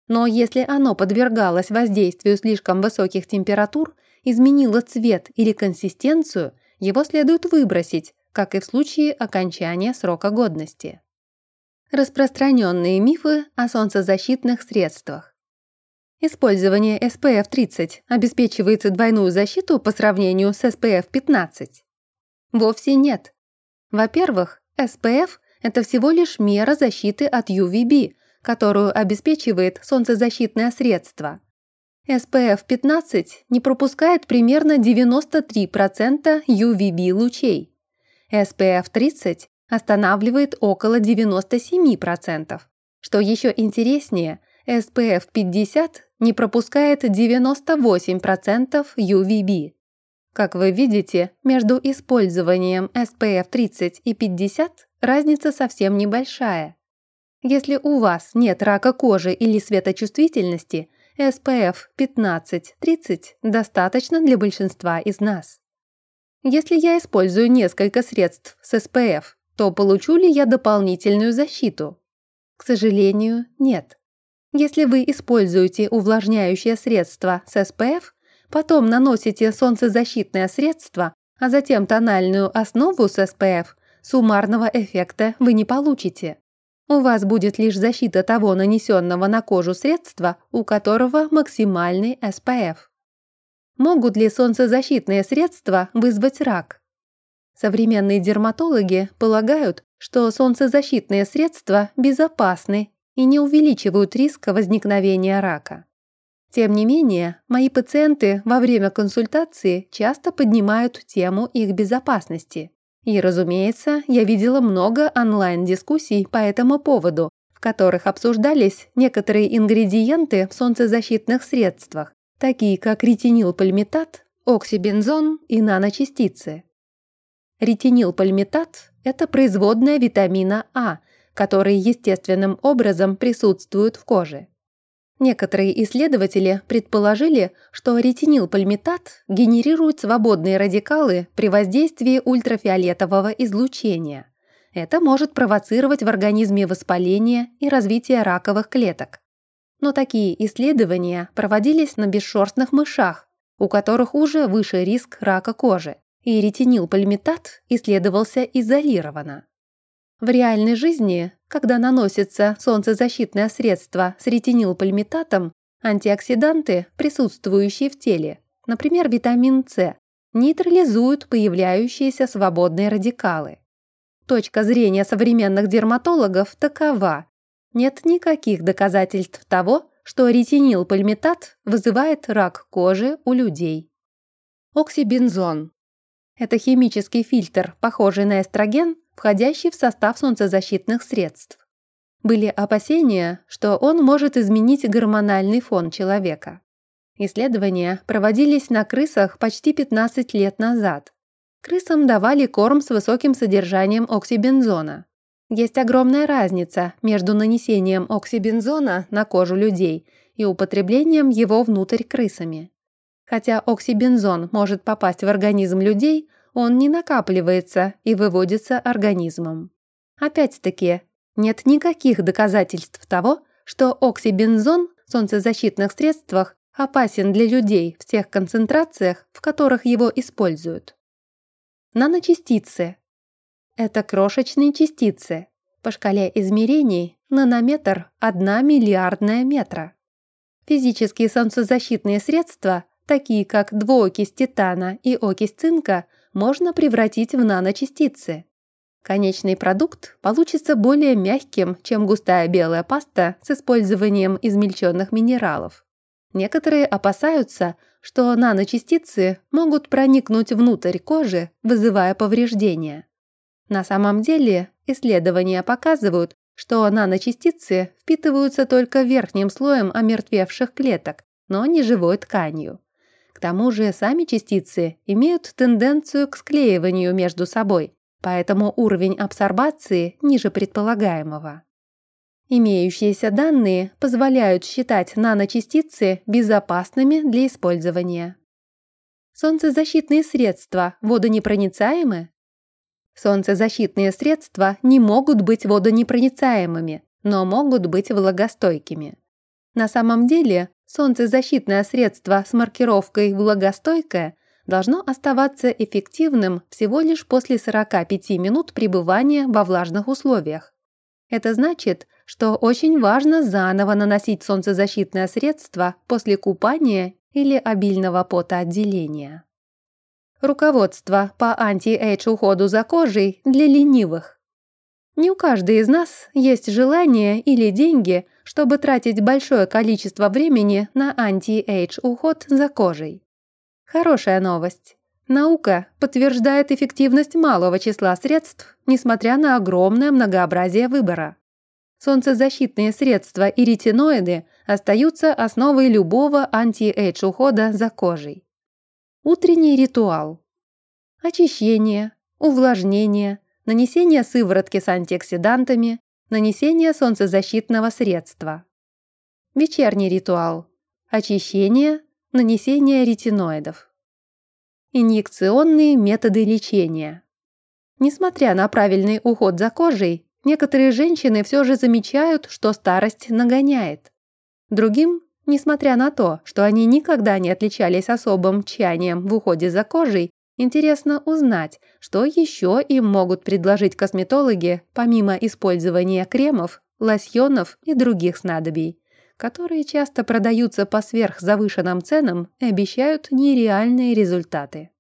Но если оно подвергалось воздействию слишком высоких температур, изменило цвет или консистенцию, его следует выбросить, как и в случае окончания срока годности. Распространенные мифы о солнцезащитных средствах. Использование SPF 30 обеспечивает двойную защиту по сравнению с SPF 15? Вовсе нет. Во-первых, SPF – это всего лишь мера защиты от UVB, которую обеспечивает солнцезащитное средство. SPF 15 не пропускает примерно 93% UVB лучей. SPF 30 останавливает около 97%. Что еще интереснее, SPF 50 не пропускает 98% UVB. Как вы видите, между использованием SPF 30 и 50 разница совсем небольшая. Если у вас нет рака кожи или светочувствительности, SPF 15-30 достаточно для большинства из нас. Если я использую несколько средств с SPF, то получу ли я дополнительную защиту? К сожалению, нет. Если вы используете увлажняющее средство с SPF, потом наносите солнцезащитное средство, а затем тональную основу с SPF, суммарного эффекта вы не получите. У вас будет лишь защита того нанесенного на кожу средства, у которого максимальный SPF. Могут ли солнцезащитные средства вызвать рак? Современные дерматологи полагают, что солнцезащитные средства безопасны и не увеличивают риска возникновения рака. Тем не менее, мои пациенты во время консультации часто поднимают тему их безопасности. И, разумеется, я видела много онлайн-дискуссий по этому поводу, в которых обсуждались некоторые ингредиенты в солнцезащитных средствах, такие как ретинилпальмитат, оксибензон и наночастицы. Ретинилпальмитат – это производная витамина А, который естественным образом присутствует в коже. Некоторые исследователи предположили, что ретинилпальмитат генерирует свободные радикалы при воздействии ультрафиолетового излучения. Это может провоцировать в организме воспаление и развитие раковых клеток. Но такие исследования проводились на бесшерстных мышах, у которых уже выше риск рака кожи, и ретинилпальмитат исследовался изолированно. В реальной жизни, когда наносится солнцезащитное средство с ретинилпальмитатом, антиоксиданты, присутствующие в теле, например, витамин С, нейтрализуют появляющиеся свободные радикалы. Точка зрения современных дерматологов такова. Нет никаких доказательств того, что ретинилпальмитат вызывает рак кожи у людей. Оксибензон. Это химический фильтр, похожий на эстроген, входящий в состав солнцезащитных средств. Были опасения, что он может изменить гормональный фон человека. Исследования проводились на крысах почти 15 лет назад. Крысам давали корм с высоким содержанием оксибензона. Есть огромная разница между нанесением оксибензона на кожу людей и употреблением его внутрь крысами. Хотя оксибензон может попасть в организм людей, он не накапливается и выводится организмом. Опять-таки, нет никаких доказательств того, что оксибензон в солнцезащитных средствах опасен для людей в тех концентрациях, в которых его используют. Наночастицы. Это крошечные частицы. По шкале измерений нанометр – 1 миллиардная метра. Физические солнцезащитные средства, такие как двуокись титана и окись цинка, можно превратить в наночастицы. Конечный продукт получится более мягким, чем густая белая паста с использованием измельченных минералов. Некоторые опасаются, что наночастицы могут проникнуть внутрь кожи, вызывая повреждения. На самом деле исследования показывают, что наночастицы впитываются только верхним слоем омертвевших клеток, но не живой тканью. К тому же сами частицы имеют тенденцию к склеиванию между собой, поэтому уровень абсорбации ниже предполагаемого. Имеющиеся данные позволяют считать наночастицы безопасными для использования. Солнцезащитные средства водонепроницаемы? Солнцезащитные средства не могут быть водонепроницаемыми, но могут быть влагостойкими. На самом деле солнцезащитное средство с маркировкой «влагостойкое» должно оставаться эффективным всего лишь после 45 минут пребывания во влажных условиях. Это значит, что очень важно заново наносить солнцезащитное средство после купания или обильного потоотделения. Руководство по anti-age уходу за кожей для ленивых. Не у каждой из нас есть желание или деньги, чтобы тратить большое количество времени на anti-age уход за кожей. Хорошая новость. Наука подтверждает эффективность малого числа средств, несмотря на огромное многообразие выбора. Солнцезащитные средства и ретиноиды остаются основой любого anti-age ухода за кожей. Утренний ритуал. Очищение, увлажнение, нанесение сыворотки с антиоксидантами, нанесение солнцезащитного средства. Вечерний ритуал. Очищение, нанесение ретиноидов. Инъекционные методы лечения. Несмотря на правильный уход за кожей, некоторые женщины все же замечают, что старость нагоняет. Другим, несмотря на то, что они никогда не отличались особым тщанием в уходе за кожей, Интересно узнать, что еще им могут предложить косметологи, помимо использования кремов, лосьонов и других снадобий, которые часто продаются по сверхзавышенным ценам и обещают нереальные результаты.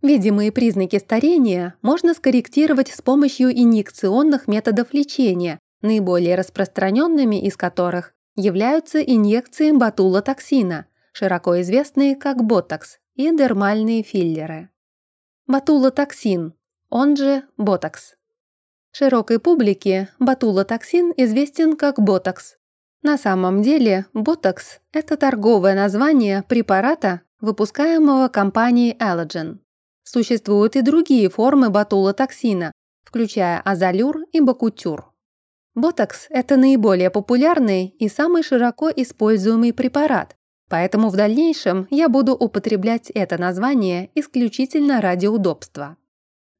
Видимые признаки старения можно скорректировать с помощью инъекционных методов лечения, наиболее распространенными из которых являются инъекции ботулотоксина, широко известные как ботокс, и дермальные филлеры. Ботулотоксин, он же ботокс. Широкой публике ботулотоксин известен как ботокс. На самом деле ботокс – это торговое название препарата, выпускаемого компанией Allergan. Существуют и другие формы ботулотоксина, включая Azzalure и Bocouture. Ботокс – это наиболее популярный и самый широко используемый препарат, поэтому в дальнейшем я буду употреблять это название исключительно ради удобства.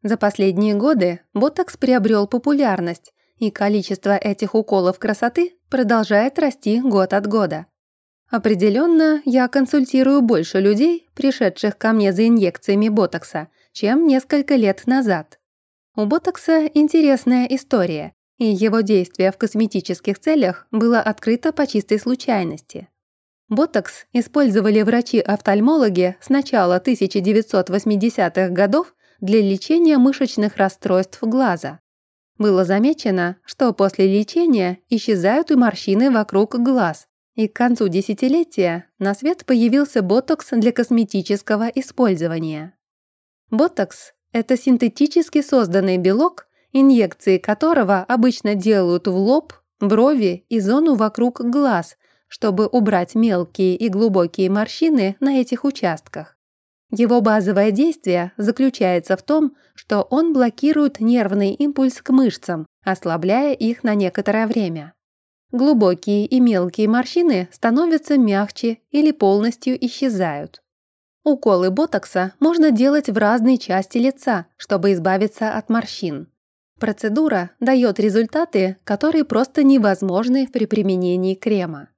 За последние годы ботокс приобрел популярность, и количество этих уколов красоты продолжает расти год от года. Определенно, я консультирую больше людей, пришедших ко мне за инъекциями ботокса, чем несколько лет назад. У ботокса интересная история, и его действие в косметических целях было открыто по чистой случайности. Ботокс использовали врачи-офтальмологи с начала 1980-х годов для лечения мышечных расстройств глаза. Было замечено, что после лечения исчезают и морщины вокруг глаз, и к концу десятилетия на свет появился ботокс для косметического использования. Ботокс – это синтетически созданный белок, инъекции которого обычно делают в лоб, брови и зону вокруг глаз, чтобы убрать мелкие и глубокие морщины на этих участках. Его базовое действие заключается в том, что он блокирует нервный импульс к мышцам, ослабляя их на некоторое время. Глубокие и мелкие морщины становятся мягче или полностью исчезают. Уколы ботокса можно делать в разные части лица, чтобы избавиться от морщин. Процедура дает результаты, которые просто невозможны при применении крема.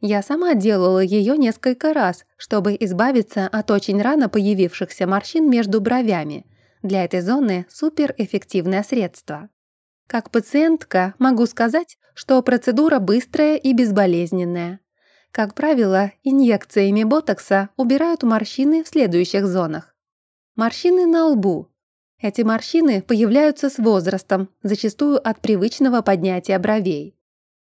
Я сама делала ее несколько раз, чтобы избавиться от очень рано появившихся морщин между бровями. Для этой зоны суперэффективное средство. Как пациентка могу сказать, что процедура быстрая и безболезненная. Как правило, инъекциями ботокса убирают морщины в следующих зонах. Морщины на лбу. Эти морщины появляются с возрастом, зачастую от привычного поднятия бровей.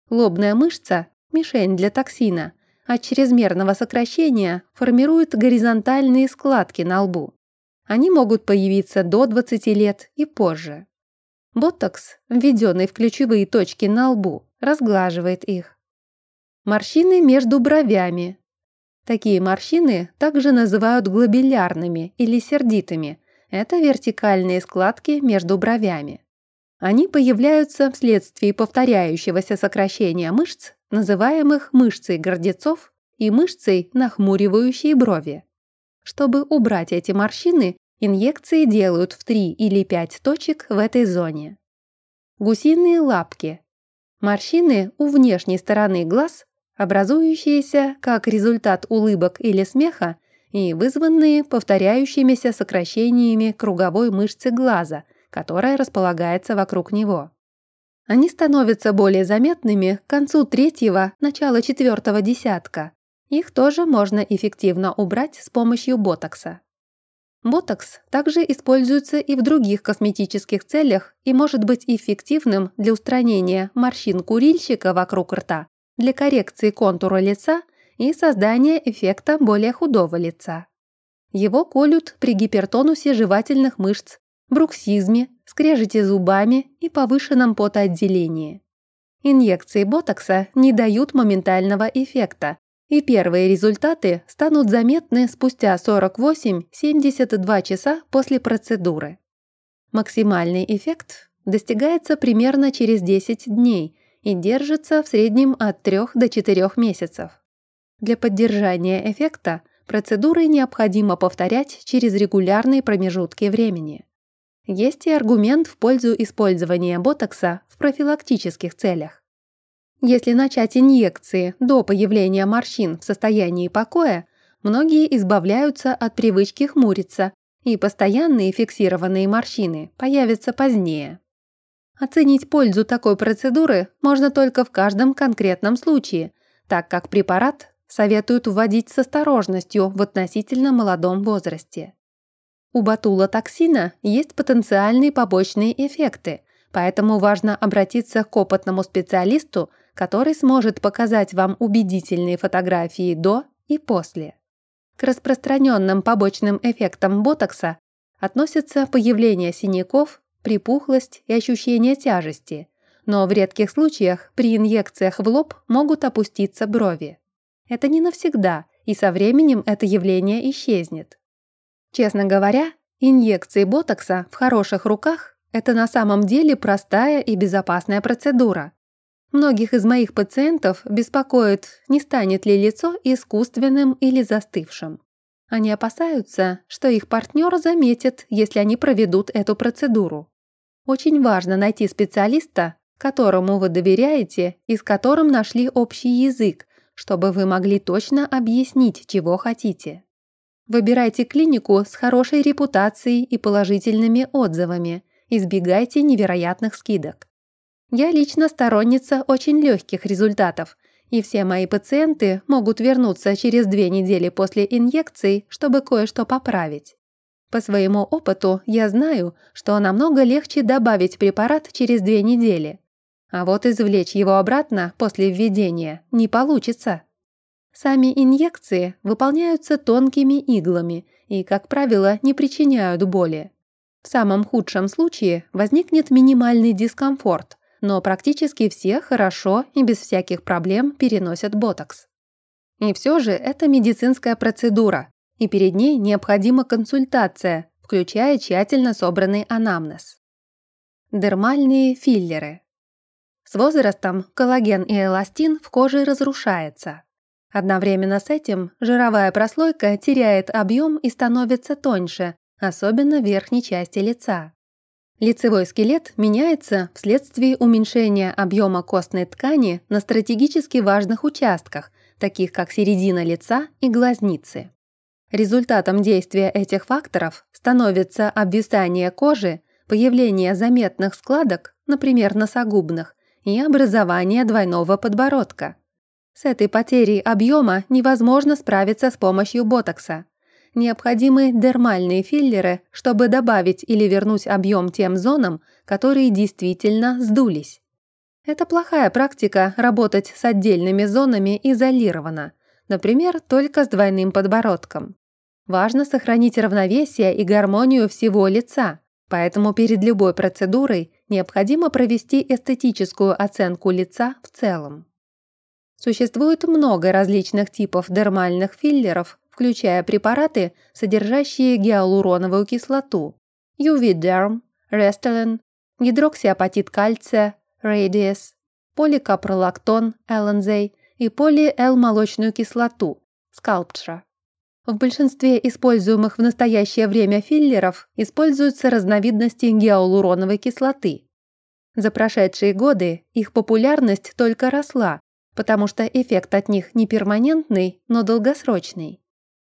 Лобная мышца – мишень для токсина, от чрезмерного сокращения формирует горизонтальные складки на лбу. Они могут появиться до 20 лет и позже. Ботокс, введенный в ключевые точки на лбу, разглаживает их. Морщины между бровями. Такие морщины также называют глобулярными или сердитыми. Это вертикальные складки между бровями. Они появляются вследствие повторяющегося сокращения мышц, называемых мышцей гордецов и мышцей, нахмуривающей брови. Чтобы убрать эти морщины, Инъекции делают в 3 или 5 точек в этой зоне. Гусиные лапки. Морщины у внешней стороны глаз, образующиеся как результат улыбок или смеха и вызванные повторяющимися сокращениями круговой мышцы глаза, которая располагается вокруг него. Они становятся более заметными к концу третьего, начала четвертого десятка. Их тоже можно эффективно убрать с помощью ботокса. Ботокс также используется и в других косметических целях и может быть эффективным для устранения морщин курильщика вокруг рта, для коррекции контура лица и создания эффекта более худого лица. Его колют при гипертонусе жевательных мышц, бруксизме, скрежете зубами и повышенном потоотделении. Инъекции ботокса не дают моментального эффекта, и первые результаты станут заметны спустя 48-72 часа после процедуры. Максимальный эффект достигается примерно через 10 дней и держится в среднем от 3 до 4 месяцев. Для поддержания эффекта процедуры необходимо повторять через регулярные промежутки времени. Есть и аргумент в пользу использования ботокса в профилактических целях. Если начать инъекции до появления морщин в состоянии покоя, многие избавляются от привычки хмуриться, и постоянные фиксированные морщины появятся позднее. Оценить пользу такой процедуры можно только в каждом конкретном случае, так как препарат советуют вводить с осторожностью в относительно молодом возрасте. У ботулотоксина есть потенциальные побочные эффекты, поэтому важно обратиться к опытному специалисту, который сможет показать вам убедительные фотографии до и после. К распространенным побочным эффектам ботокса относятся появление синяков, припухлость и ощущение тяжести, но в редких случаях при инъекциях в лоб могут опуститься брови. Это не навсегда, и со временем это явление исчезнет. Честно говоря, инъекции ботокса в хороших руках – это на самом деле простая и безопасная процедура. Многих из моих пациентов беспокоит, не станет ли лицо искусственным или застывшим. Они опасаются, что их партнер заметит, если они проведут эту процедуру. Очень важно найти специалиста, которому вы доверяете и с которым нашли общий язык, чтобы вы могли точно объяснить, чего хотите. Выбирайте клинику с хорошей репутацией и положительными отзывами. Избегайте невероятных скидок. Я лично сторонница очень легких результатов, и все мои пациенты могут вернуться через две недели после инъекций, чтобы кое-что поправить. По своему опыту я знаю, что намного легче добавить препарат через две недели. А вот извлечь его обратно после введения не получится. Сами инъекции выполняются тонкими иглами и, как правило, не причиняют боли. В самом худшем случае возникнет минимальный дискомфорт, но практически все хорошо и без всяких проблем переносят ботокс. И все же это медицинская процедура, и перед ней необходима консультация, включая тщательно собранный анамнез. Дермальные филлеры. С возрастом коллаген и эластин в коже разрушается. Одновременно с этим жировая прослойка теряет объем и становится тоньше, особенно в верхней части лица. Лицевой скелет меняется вследствие уменьшения объема костной ткани на стратегически важных участках, таких как середина лица и глазницы. Результатом действия этих факторов становится обвисание кожи, появление заметных складок, например, носогубных, и образование двойного подбородка. С этой потерей объема невозможно справиться с помощью ботокса. Необходимы дермальные филлеры, чтобы добавить или вернуть объем тем зонам, которые действительно сдулись. Это плохая практика работать с отдельными зонами изолированно, например, только с двойным подбородком. Важно сохранить равновесие и гармонию всего лица, поэтому перед любой процедурой необходимо провести эстетическую оценку лица в целом. Существует много различных типов дермальных филлеров, включая препараты, содержащие гиалуроновую кислоту, Juvederm, Restylane, гидроксиапатит кальция, Radiesse, поликапролактон, Ellansé и поли-Л-молочную кислоту, Sculptra. В большинстве используемых в настоящее время филлеров используются разновидности гиалуроновой кислоты. За прошедшие годы их популярность только росла, потому что эффект от них не перманентный, но долгосрочный.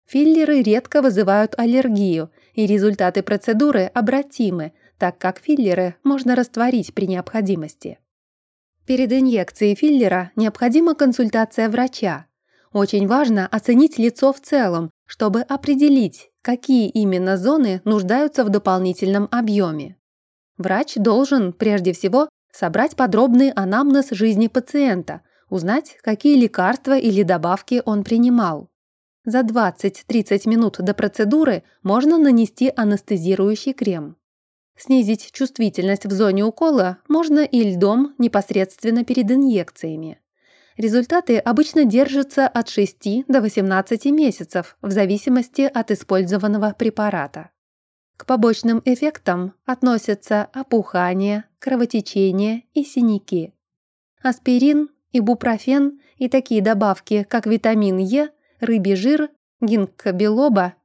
Филлеры редко вызывают аллергию, и результаты процедуры обратимы, так как филлеры можно растворить при необходимости. Перед инъекцией филлера необходима консультация врача. Очень важно оценить лицо в целом, чтобы определить, какие именно зоны нуждаются в дополнительном объеме. Врач должен, прежде всего, собрать подробный анамнез жизни пациента, узнать, какие лекарства или добавки он принимал. За 20-30 минут до процедуры можно нанести анестезирующий крем. Снизить чувствительность в зоне укола можно и льдом непосредственно перед инъекциями. Результаты обычно держатся от 6 до 18 месяцев в зависимости от использованного препарата. К побочным эффектам относятся опухание, кровотечение и синяки. Аспирин, ибупрофен и такие добавки, как витамин Е, рыбий жир, гинка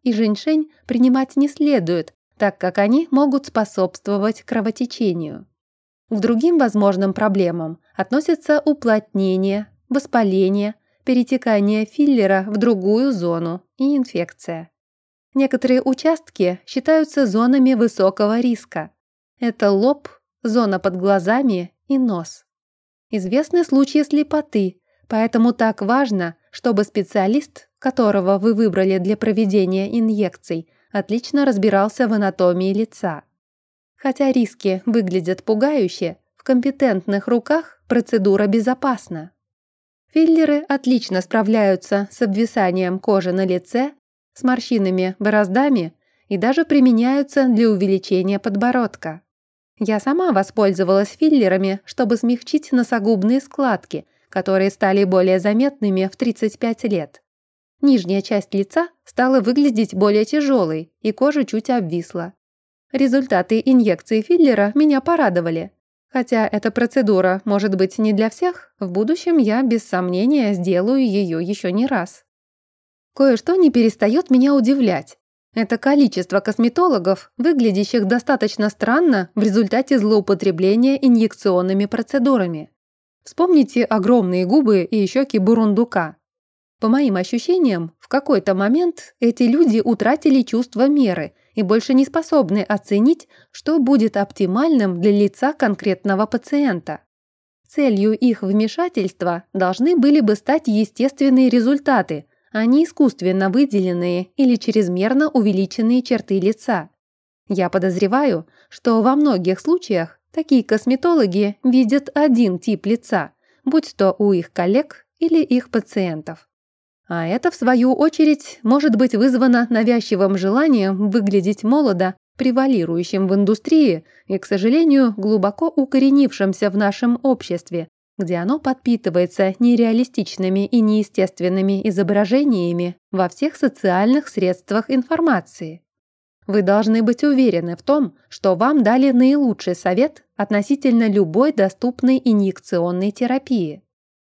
и женьшень принимать не следует, так как они могут способствовать кровотечению. К другим возможным проблемам относятся уплотнение, воспаление, перетекание филлера в другую зону и инфекция. Некоторые участки считаются зонами высокого риска. Это лоб, зона под глазами и нос. Известны случаи слепоты, поэтому так важно, чтобы специалист, которого вы выбрали для проведения инъекций, отлично разбирался в анатомии лица. Хотя риски выглядят пугающе, в компетентных руках процедура безопасна. Филлеры отлично справляются с обвисанием кожи на лице, с морщинами, бороздами и даже применяются для увеличения подбородка. Я сама воспользовалась филлерами, чтобы смягчить носогубные складки, которые стали более заметными в 35 лет. Нижняя часть лица стала выглядеть более тяжелой, и кожа чуть обвисла. Результаты инъекции филлера меня порадовали. Хотя эта процедура может быть не для всех, в будущем я без сомнения сделаю ее еще не раз. Кое-что не перестает меня удивлять. Это количество косметологов, выглядящих достаточно странно в результате злоупотребления инъекционными процедурами. Вспомните огромные губы и щеки бурундука. По моим ощущениям, в какой-то момент эти люди утратили чувство меры и больше не способны оценить, что будет оптимальным для лица конкретного пациента. Целью их вмешательства должны были бы стать естественные результаты, а не искусственно выделенные или чрезмерно увеличенные черты лица. Я подозреваю, что во многих случаях такие косметологи видят один тип лица, будь то у их коллег или их пациентов. А это, в свою очередь, может быть вызвано навязчивым желанием выглядеть молодо, превалирующим в индустрии и, к сожалению, глубоко укоренившимся в нашем обществе, где оно подпитывается нереалистичными и неестественными изображениями во всех социальных средствах информации. Вы должны быть уверены в том, что вам дали наилучший совет относительно любой доступной инъекционной терапии.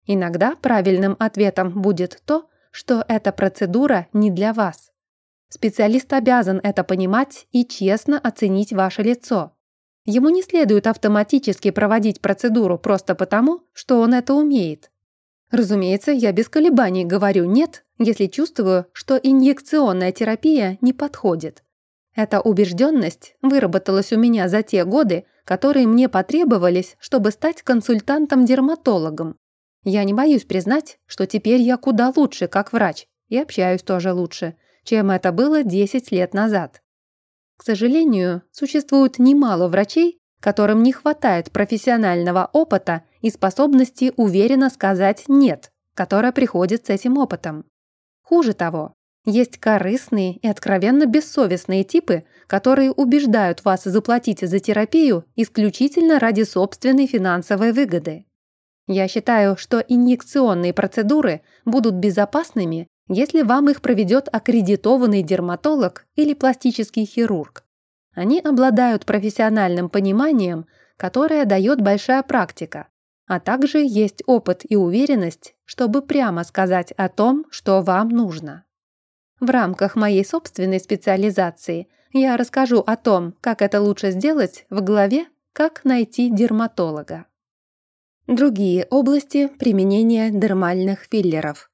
Иногда правильным ответом будет то, что эта процедура не для вас. Специалист обязан это понимать и честно оценить ваше лицо. Ему не следует автоматически проводить процедуру просто потому, что он это умеет. Разумеется, я без колебаний говорю «нет», если чувствую, что инъекционная терапия не подходит. Эта убежденность выработалась у меня за те годы, которые мне потребовались, чтобы стать консультантом-дерматологом. Я не боюсь признать, что теперь я куда лучше как врач и общаюсь тоже лучше, чем это было 10 лет назад. К сожалению, существует немало врачей, которым не хватает профессионального опыта и способности уверенно сказать «нет», которая приходит с этим опытом. Хуже того, есть корыстные и откровенно бессовестные типы, которые убеждают вас заплатить за терапию исключительно ради собственной финансовой выгоды. Я считаю, что инъекционные процедуры будут безопасными, если вам их проведет аккредитованный дерматолог или пластический хирург. Они обладают профессиональным пониманием, которое дает большая практика, а также есть опыт и уверенность, чтобы прямо сказать о том, что вам нужно. В рамках моей собственной специализации я расскажу о том, как это лучше сделать в главе «Как найти дерматолога». Другие области применения дермальных филлеров –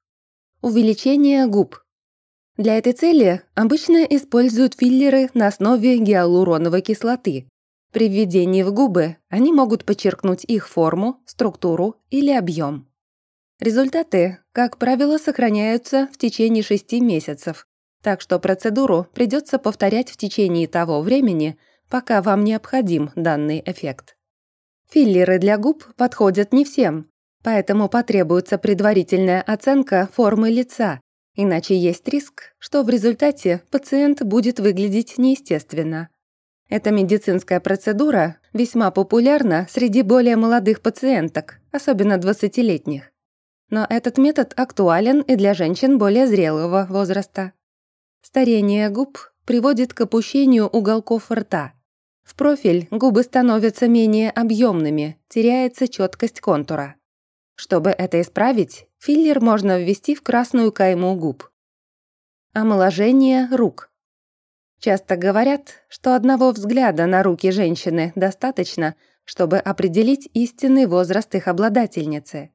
Увеличение губ. Для этой цели обычно используют филлеры на основе гиалуроновой кислоты. При введении в губы они могут подчеркнуть их форму, структуру или объем. Результаты, как правило, сохраняются в течение 6 месяцев, так что процедуру придется повторять в течение того времени, пока вам необходим данный эффект. Филлеры для губ подходят не всем, Поэтому потребуется предварительная оценка формы лица, иначе есть риск, что в результате пациент будет выглядеть неестественно. Эта медицинская процедура весьма популярна среди более молодых пациенток, особенно 20-летних. Но этот метод актуален и для женщин более зрелого возраста. Старение губ приводит к опущению уголков рта. В профиль губы становятся менее объемными, теряется четкость контура. Чтобы это исправить, филлер можно ввести в красную кайму губ. Омоложение рук. Часто говорят, что одного взгляда на руки женщины достаточно, чтобы определить истинный возраст их обладательницы.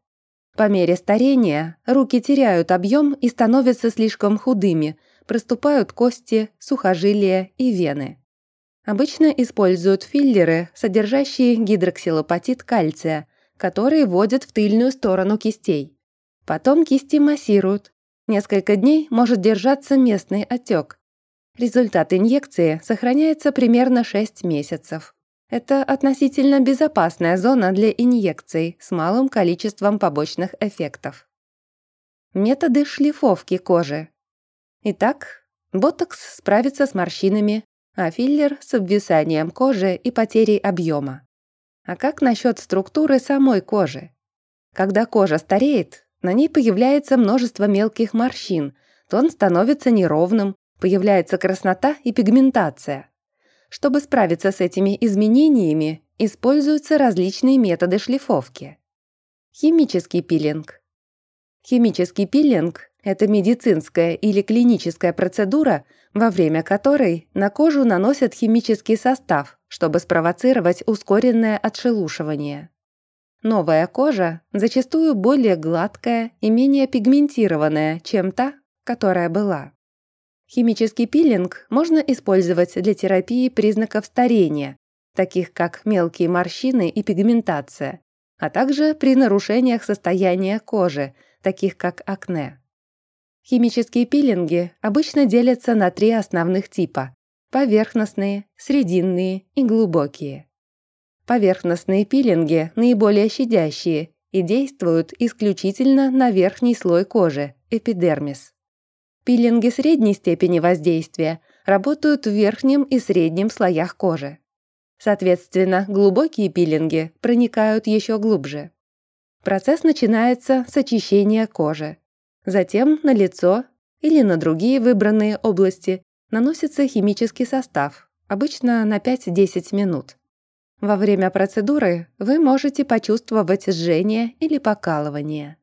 По мере старения руки теряют объем и становятся слишком худыми, проступают кости, сухожилия и вены. Обычно используют филлеры, содержащие гидроксилапатит кальция – которые вводят в тыльную сторону кистей. Потом кисти массируют. Несколько дней может держаться местный отек. Результат инъекции сохраняется примерно 6 месяцев. Это относительно безопасная зона для инъекций с малым количеством побочных эффектов. Методы шлифовки кожи. Итак, ботокс справится с морщинами, а филлер с обвисанием кожи и потерей объема. А как насчет структуры самой кожи? Когда кожа стареет, на ней появляется множество мелких морщин, тон становится неровным, появляется краснота и пигментация. Чтобы справиться с этими изменениями, используются различные методы шлифовки. Химический пилинг. Химический пилинг – это медицинская или клиническая процедура, во время которой на кожу наносят химический состав, чтобы спровоцировать ускоренное отшелушивание. Новая кожа зачастую более гладкая и менее пигментированная, чем та, которая была. Химический пилинг можно использовать для терапии признаков старения, таких как мелкие морщины и пигментация, а также при нарушениях состояния кожи, таких как акне. Химические пилинги обычно делятся на три основных типа – поверхностные, срединные и глубокие. Поверхностные пилинги наиболее щадящие и действуют исключительно на верхний слой кожи – эпидермис. Пилинги средней степени воздействия работают в верхнем и среднем слоях кожи. Соответственно, глубокие пилинги проникают еще глубже. Процесс начинается с очищения кожи. Затем на лицо или на другие выбранные области наносится химический состав, обычно на 5-10 минут. Во время процедуры вы можете почувствовать жжение или покалывание.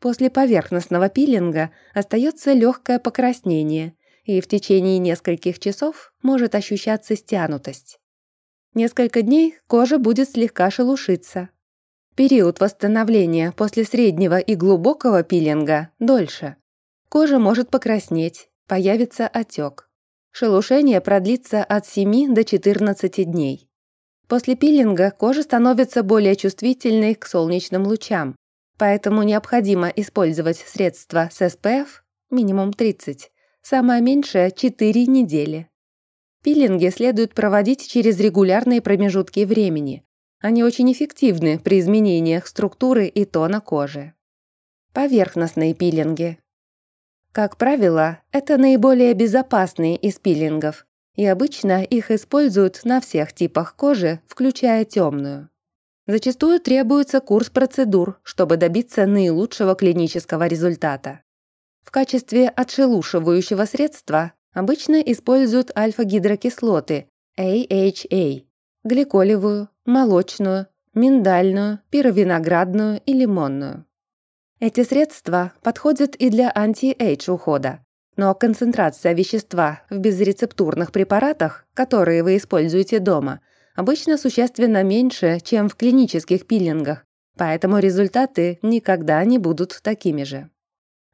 После поверхностного пилинга остается легкое покраснение, и в течение нескольких часов может ощущаться стянутость. Несколько дней кожа будет слегка шелушиться. Период восстановления после среднего и глубокого пилинга дольше. Кожа может покраснеть, появится отек. Шелушение продлится от 7 до 14 дней. После пилинга кожа становится более чувствительной к солнечным лучам, Поэтому необходимо использовать средства с SPF минимум 30, самое меньшее 4 недели. Пилинги следует проводить через регулярные промежутки времени. Они очень эффективны при изменениях структуры и тона кожи. Поверхностные пилинги. Как правило, это наиболее безопасные из пилингов, и обычно их используют на всех типах кожи, включая темную. Зачастую требуется курс процедур, чтобы добиться наилучшего клинического результата. В качестве отшелушивающего средства обычно используют альфа-гидрокислоты AHA, гликолевую, молочную, миндальную, пировиноградную и лимонную. Эти средства подходят и для anti-age ухода, но концентрация вещества в безрецептурных препаратах, которые вы используете дома – обычно существенно меньше, чем в клинических пилингах, поэтому результаты никогда не будут такими же.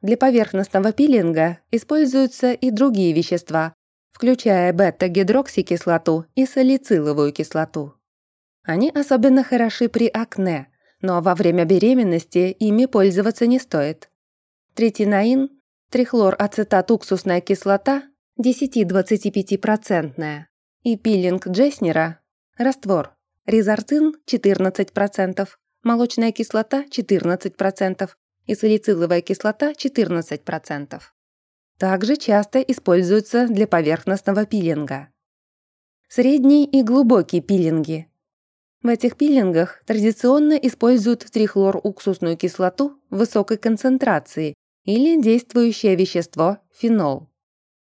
Для поверхностного пилинга используются и другие вещества, включая бета-гидроксикислоту и салициловую кислоту. Они особенно хороши при акне, но во время беременности ими пользоваться не стоит. Третинаин, трихлорацетат-уксусная кислота 10-25% и пилинг Джеснера Раствор. Резорцин 14%, молочная кислота 14% и салициловая кислота 14%. Также часто используются для поверхностного пилинга. Средний и глубокий пилинги. В этих пилингах традиционно используют трихлоруксусную кислоту высокой концентрации или действующее вещество фенол.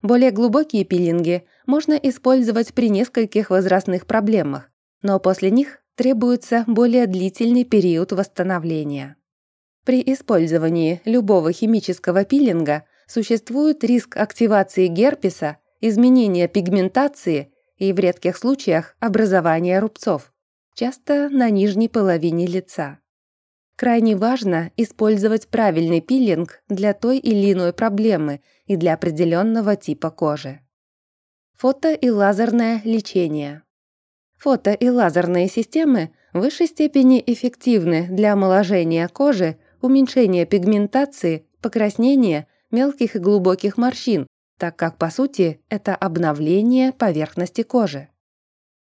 Более глубокие пилинги можно использовать при нескольких возрастных проблемах, но после них требуется более длительный период восстановления. При использовании любого химического пилинга существует риск активации герпеса, изменения пигментации и в редких случаях образования рубцов, часто на нижней половине лица. Крайне важно использовать правильный пилинг для той или иной проблемы и для определенного типа кожи. Фото и лазерное лечение. Фото и лазерные системы в высшей степени эффективны для омоложения кожи, уменьшения пигментации, покраснения, мелких и глубоких морщин, так как, по сути, это обновление поверхности кожи.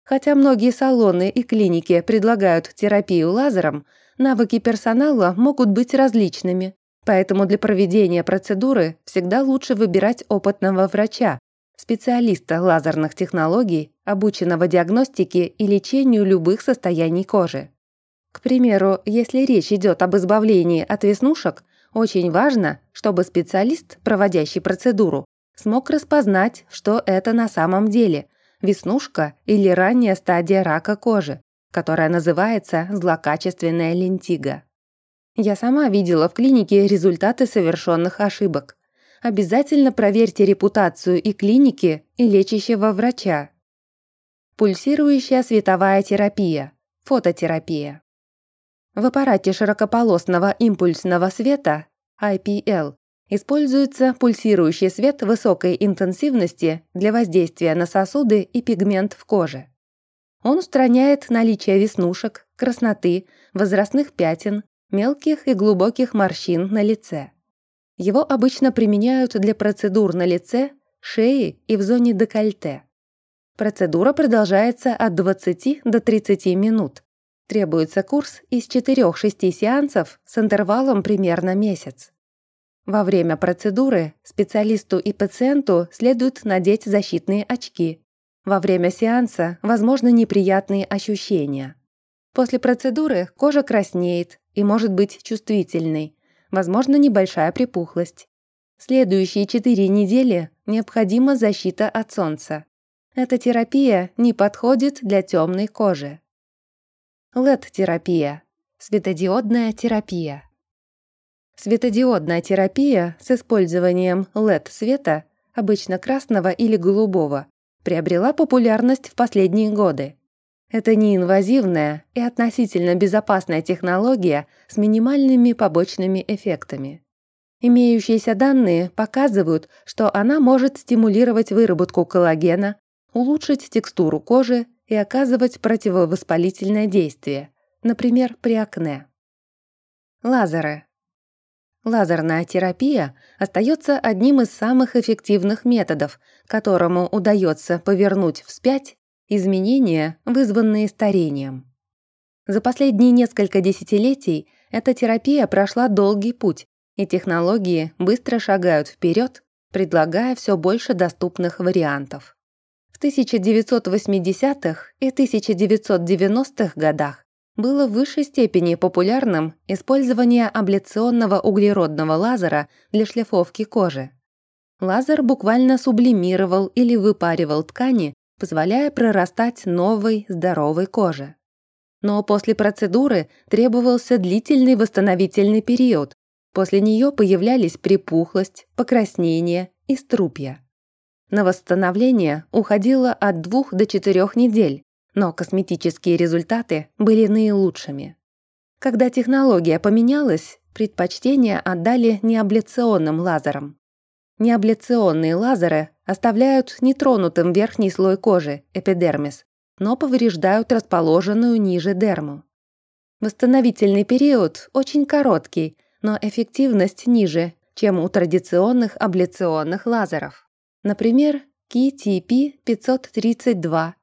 Хотя многие салоны и клиники предлагают терапию лазером, навыки персонала могут быть различными, поэтому для проведения процедуры всегда лучше выбирать опытного врача, специалиста лазерных технологий, обученного диагностике и лечению любых состояний кожи. К примеру, если речь идет об избавлении от веснушек, очень важно, чтобы специалист, проводящий процедуру, смог распознать, что это на самом деле – веснушка или ранняя стадия рака кожи, которая называется злокачественная лентига. Я сама видела в клинике результаты совершенных ошибок. Обязательно проверьте репутацию и клиники, и лечащего врача. Пульсирующая световая терапия, фототерапия. В аппарате широкополосного импульсного света IPL используется пульсирующий свет высокой интенсивности для воздействия на сосуды и пигмент в коже. Он устраняет наличие веснушек, красноты, возрастных пятен, мелких и глубоких морщин на лице. Его обычно применяют для процедур на лице, шее и в зоне декольте. Процедура продолжается от 20 до 30 минут. Требуется курс из 4-6 сеансов с интервалом примерно месяц. Во время процедуры специалисту и пациенту следует надеть защитные очки. Во время сеанса возможны неприятные ощущения. После процедуры кожа краснеет и может быть чувствительной, возможно небольшая припухлость. Следующие 4 недели необходима защита от солнца. Эта терапия не подходит для темной кожи. LED-терапия. Светодиодная терапия. Светодиодная терапия с использованием LED-света, обычно красного или голубого, приобрела популярность в последние годы. Это неинвазивная и относительно безопасная технология с минимальными побочными эффектами. Имеющиеся данные показывают, что она может стимулировать выработку коллагена, улучшить текстуру кожи и оказывать противовоспалительное действие, например, при акне. Лазеры. Лазерная терапия остается одним из самых эффективных методов, которому удается повернуть вспять изменения, вызванные старением. За последние несколько десятилетий эта терапия прошла долгий путь, и технологии быстро шагают вперед, предлагая все больше доступных вариантов. В 1980-х и 1990-х годах было в высшей степени популярным использование абляционного углеродного лазера для шлифовки кожи. Лазер буквально сублимировал или выпаривал ткани, позволяя прорастать новой, здоровой коже. Но после процедуры требовался длительный восстановительный период. После нее появлялись припухлость, покраснение и струпья. На восстановление уходило от двух до четырех недель, но косметические результаты были наилучшими. Когда технология поменялась, предпочтение отдали неабляционным лазерам. Неабляционные лазеры оставляют нетронутым верхний слой кожи, эпидермис, но повреждают расположенную ниже дерму. Восстановительный период очень короткий, но эффективность ниже, чем у традиционных абляционных лазеров. Например, KTP-532,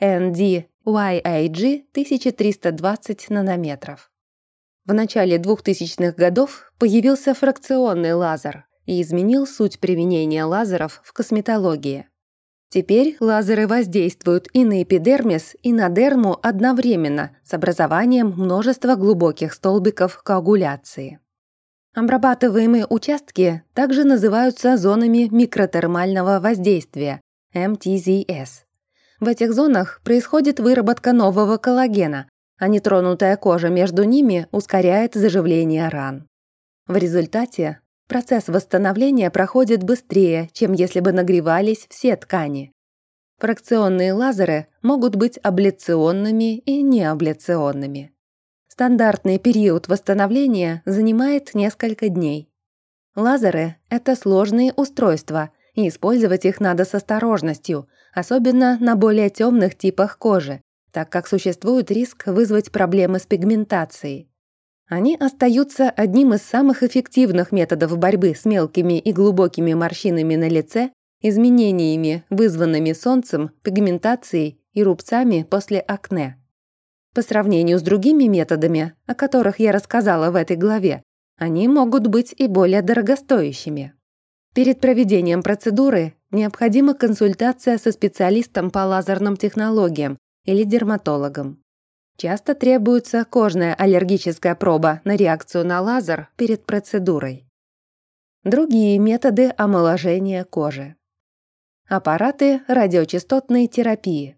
ND-YAG 1320 нанометров. В начале 2000-х годов появился фракционный лазер и изменил суть применения лазеров в косметологии. Теперь лазеры воздействуют и на эпидермис, и на дерму одновременно с образованием множества глубоких столбиков коагуляции. Обрабатываемые участки также называются зонами микротермального воздействия – MTZS. В этих зонах происходит выработка нового коллагена, а нетронутая кожа между ними ускоряет заживление ран. В результате процесс восстановления проходит быстрее, чем если бы нагревались все ткани. Фракционные лазеры могут быть абляционными и неабляционными. Стандартный период восстановления занимает несколько дней. Лазеры – это сложные устройства, и использовать их надо с осторожностью, особенно на более темных типах кожи, так как существует риск вызвать проблемы с пигментацией. Они остаются одним из самых эффективных методов борьбы с мелкими и глубокими морщинами на лице изменениями, вызванными солнцем, пигментацией и рубцами после акне. По сравнению с другими методами, о которых я рассказала в этой главе, они могут быть и более дорогостоящими. Перед проведением процедуры необходима консультация со специалистом по лазерным технологиям или дерматологом. Часто требуется кожная аллергическая проба на реакцию на лазер перед процедурой. Другие методы омоложения кожи. Аппараты радиочастотной терапии.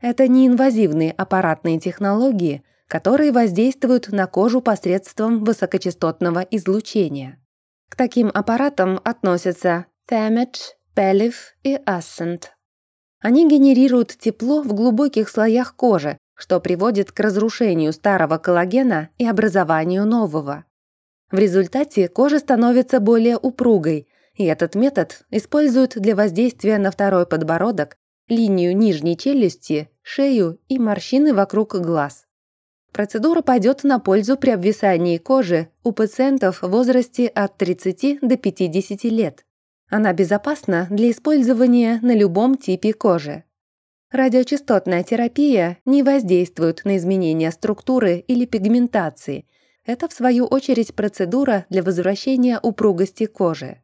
Это неинвазивные аппаратные технологии, которые воздействуют на кожу посредством высокочастотного излучения. К таким аппаратам относятся Thermage, Pelif и Ascent. Они генерируют тепло в глубоких слоях кожи, что приводит к разрушению старого коллагена и образованию нового. В результате кожа становится более упругой, и этот метод используют для воздействия на второй подбородок, линию нижней челюсти, шею и морщины вокруг глаз. Процедура пойдет на пользу при обвисании кожи у пациентов в возрасте от 30 до 50 лет. Она безопасна для использования на любом типе кожи. Радиочастотная терапия не воздействует на изменения структуры или пигментации. Это, в свою очередь, процедура для возвращения упругости кожи.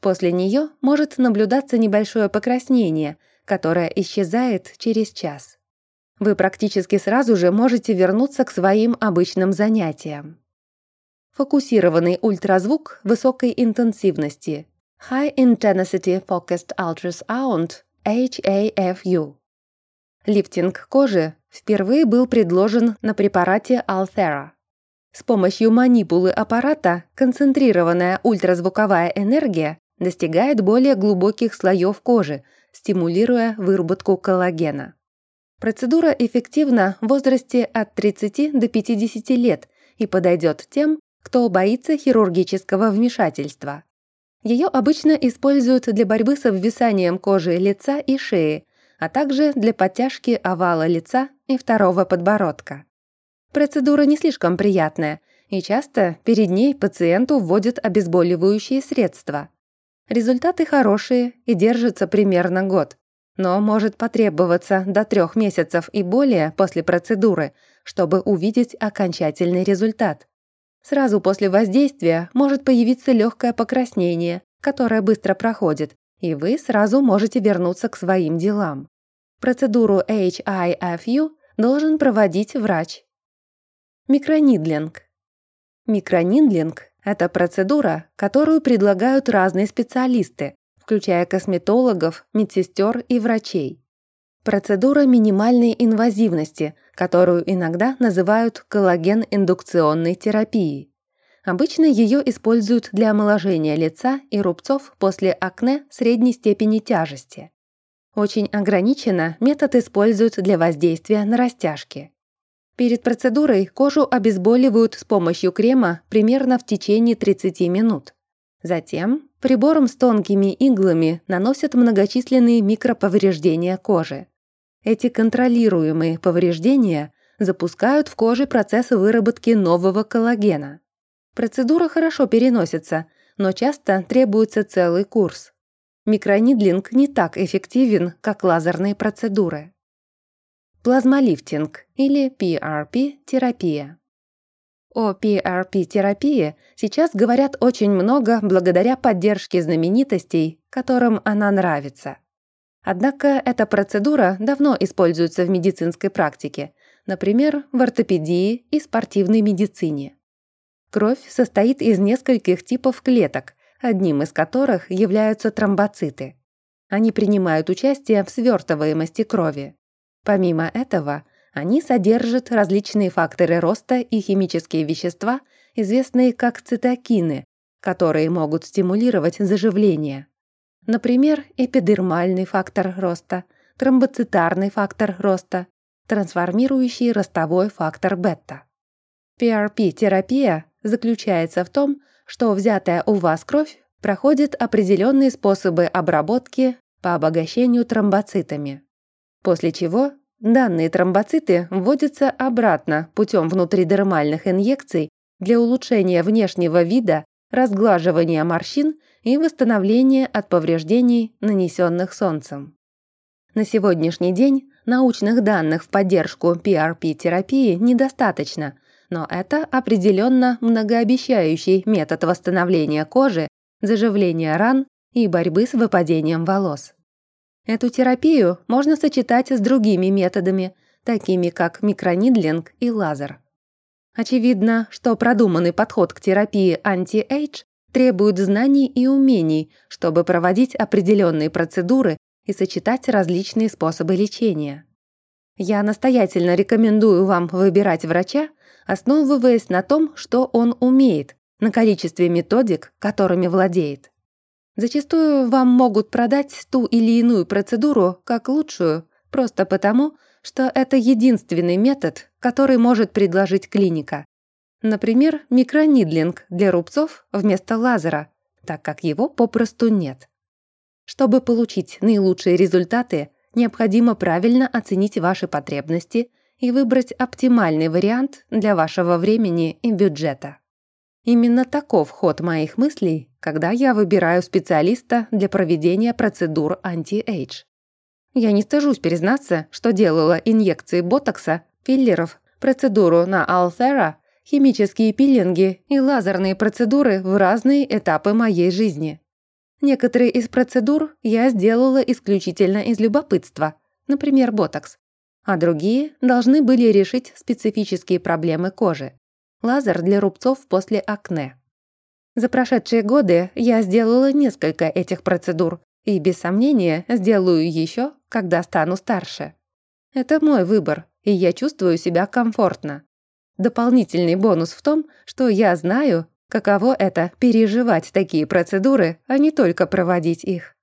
После нее может наблюдаться небольшое покраснение, которое исчезает через час вы практически сразу же можете вернуться к своим обычным занятиям. Фокусированный ультразвук высокой интенсивности High Intensity Focused Ultrasound HAFU. Лифтинг кожи впервые был предложен на препарате Althera. С помощью манипулы аппарата концентрированная ультразвуковая энергия достигает более глубоких слоев кожи, стимулируя выработку коллагена. Процедура эффективна в возрасте от 30 до 50 лет и подойдет тем, кто боится хирургического вмешательства. Ее обычно используют для борьбы с обвисанием кожи лица и шеи, а также для подтяжки овала лица и второго подбородка. Процедура не слишком приятная, и часто перед ней пациенту вводят обезболивающие средства. Результаты хорошие и держатся примерно год но может потребоваться до трех месяцев и более после процедуры, чтобы увидеть окончательный результат. Сразу после воздействия может появиться легкое покраснение, которое быстро проходит, и вы сразу можете вернуться к своим делам. Процедуру HIFU должен проводить врач. Микронидлинг. Микронидлинг – это процедура, которую предлагают разные специалисты, включая косметологов, медсестер и врачей. Процедура минимальной инвазивности, которую иногда называют коллаген-индукционной терапией. Обычно ее используют для омоложения лица и рубцов после акне средней степени тяжести. Очень ограниченно метод используют для воздействия на растяжки. Перед процедурой кожу обезболивают с помощью крема примерно в течение 30 минут. Затем прибором с тонкими иглами наносят многочисленные микроповреждения кожи. Эти контролируемые повреждения запускают в коже процесс выработки нового коллагена. Процедура хорошо переносится, но часто требуется целый курс. Микронидлинг не так эффективен, как лазерные процедуры. Плазмолифтинг или PRP-терапия. О PRP-терапии сейчас говорят очень много благодаря поддержке знаменитостей, которым она нравится. Однако эта процедура давно используется в медицинской практике, например, в ортопедии и спортивной медицине. Кровь состоит из нескольких типов клеток, одним из которых являются тромбоциты. Они принимают участие в свертываемости крови. Помимо этого, они содержат различные факторы роста и химические вещества, известные как цитокины, которые могут стимулировать заживление. Например, эпидермальный фактор роста, тромбоцитарный фактор роста, трансформирующий ростовой фактор бета. PRP-терапия заключается в том, что взятая у вас кровь проходит определенные способы обработки по обогащению тромбоцитами, после чего Данные тромбоциты вводятся обратно путем внутридермальных инъекций для улучшения внешнего вида, разглаживания морщин и восстановления от повреждений, нанесенных солнцем. На сегодняшний день научных данных в поддержку PRP-терапии недостаточно, но это определенно многообещающий метод восстановления кожи, заживления ран и борьбы с выпадением волос. Эту терапию можно сочетать с другими методами, такими как микронидлинг и лазер. Очевидно, что продуманный подход к терапии anti-age требует знаний и умений, чтобы проводить определенные процедуры и сочетать различные способы лечения. Я настоятельно рекомендую вам выбирать врача, основываясь на том, что он умеет, на количестве методик, которыми владеет. Зачастую вам могут продать ту или иную процедуру как лучшую, просто потому, что это единственный метод, который может предложить клиника. Например, микронидлинг для рубцов вместо лазера, так как его попросту нет. Чтобы получить наилучшие результаты, необходимо правильно оценить ваши потребности и выбрать оптимальный вариант для вашего времени и бюджета. Именно таков ход моих мыслей, когда я выбираю специалиста для проведения процедур anti-age. Я не стыжусь признаться, что делала инъекции ботокса, филлеров, процедуру на Althera, химические пилинги и лазерные процедуры в разные этапы моей жизни. Некоторые из процедур я сделала исключительно из любопытства, например, ботокс, а другие должны были решить специфические проблемы кожи. Лазер для рубцов после акне. За прошедшие годы я сделала несколько этих процедур и, без сомнения, сделаю еще, когда стану старше. Это мой выбор, и я чувствую себя комфортно. Дополнительный бонус в том, что я знаю, каково это переживать такие процедуры, а не только проводить их.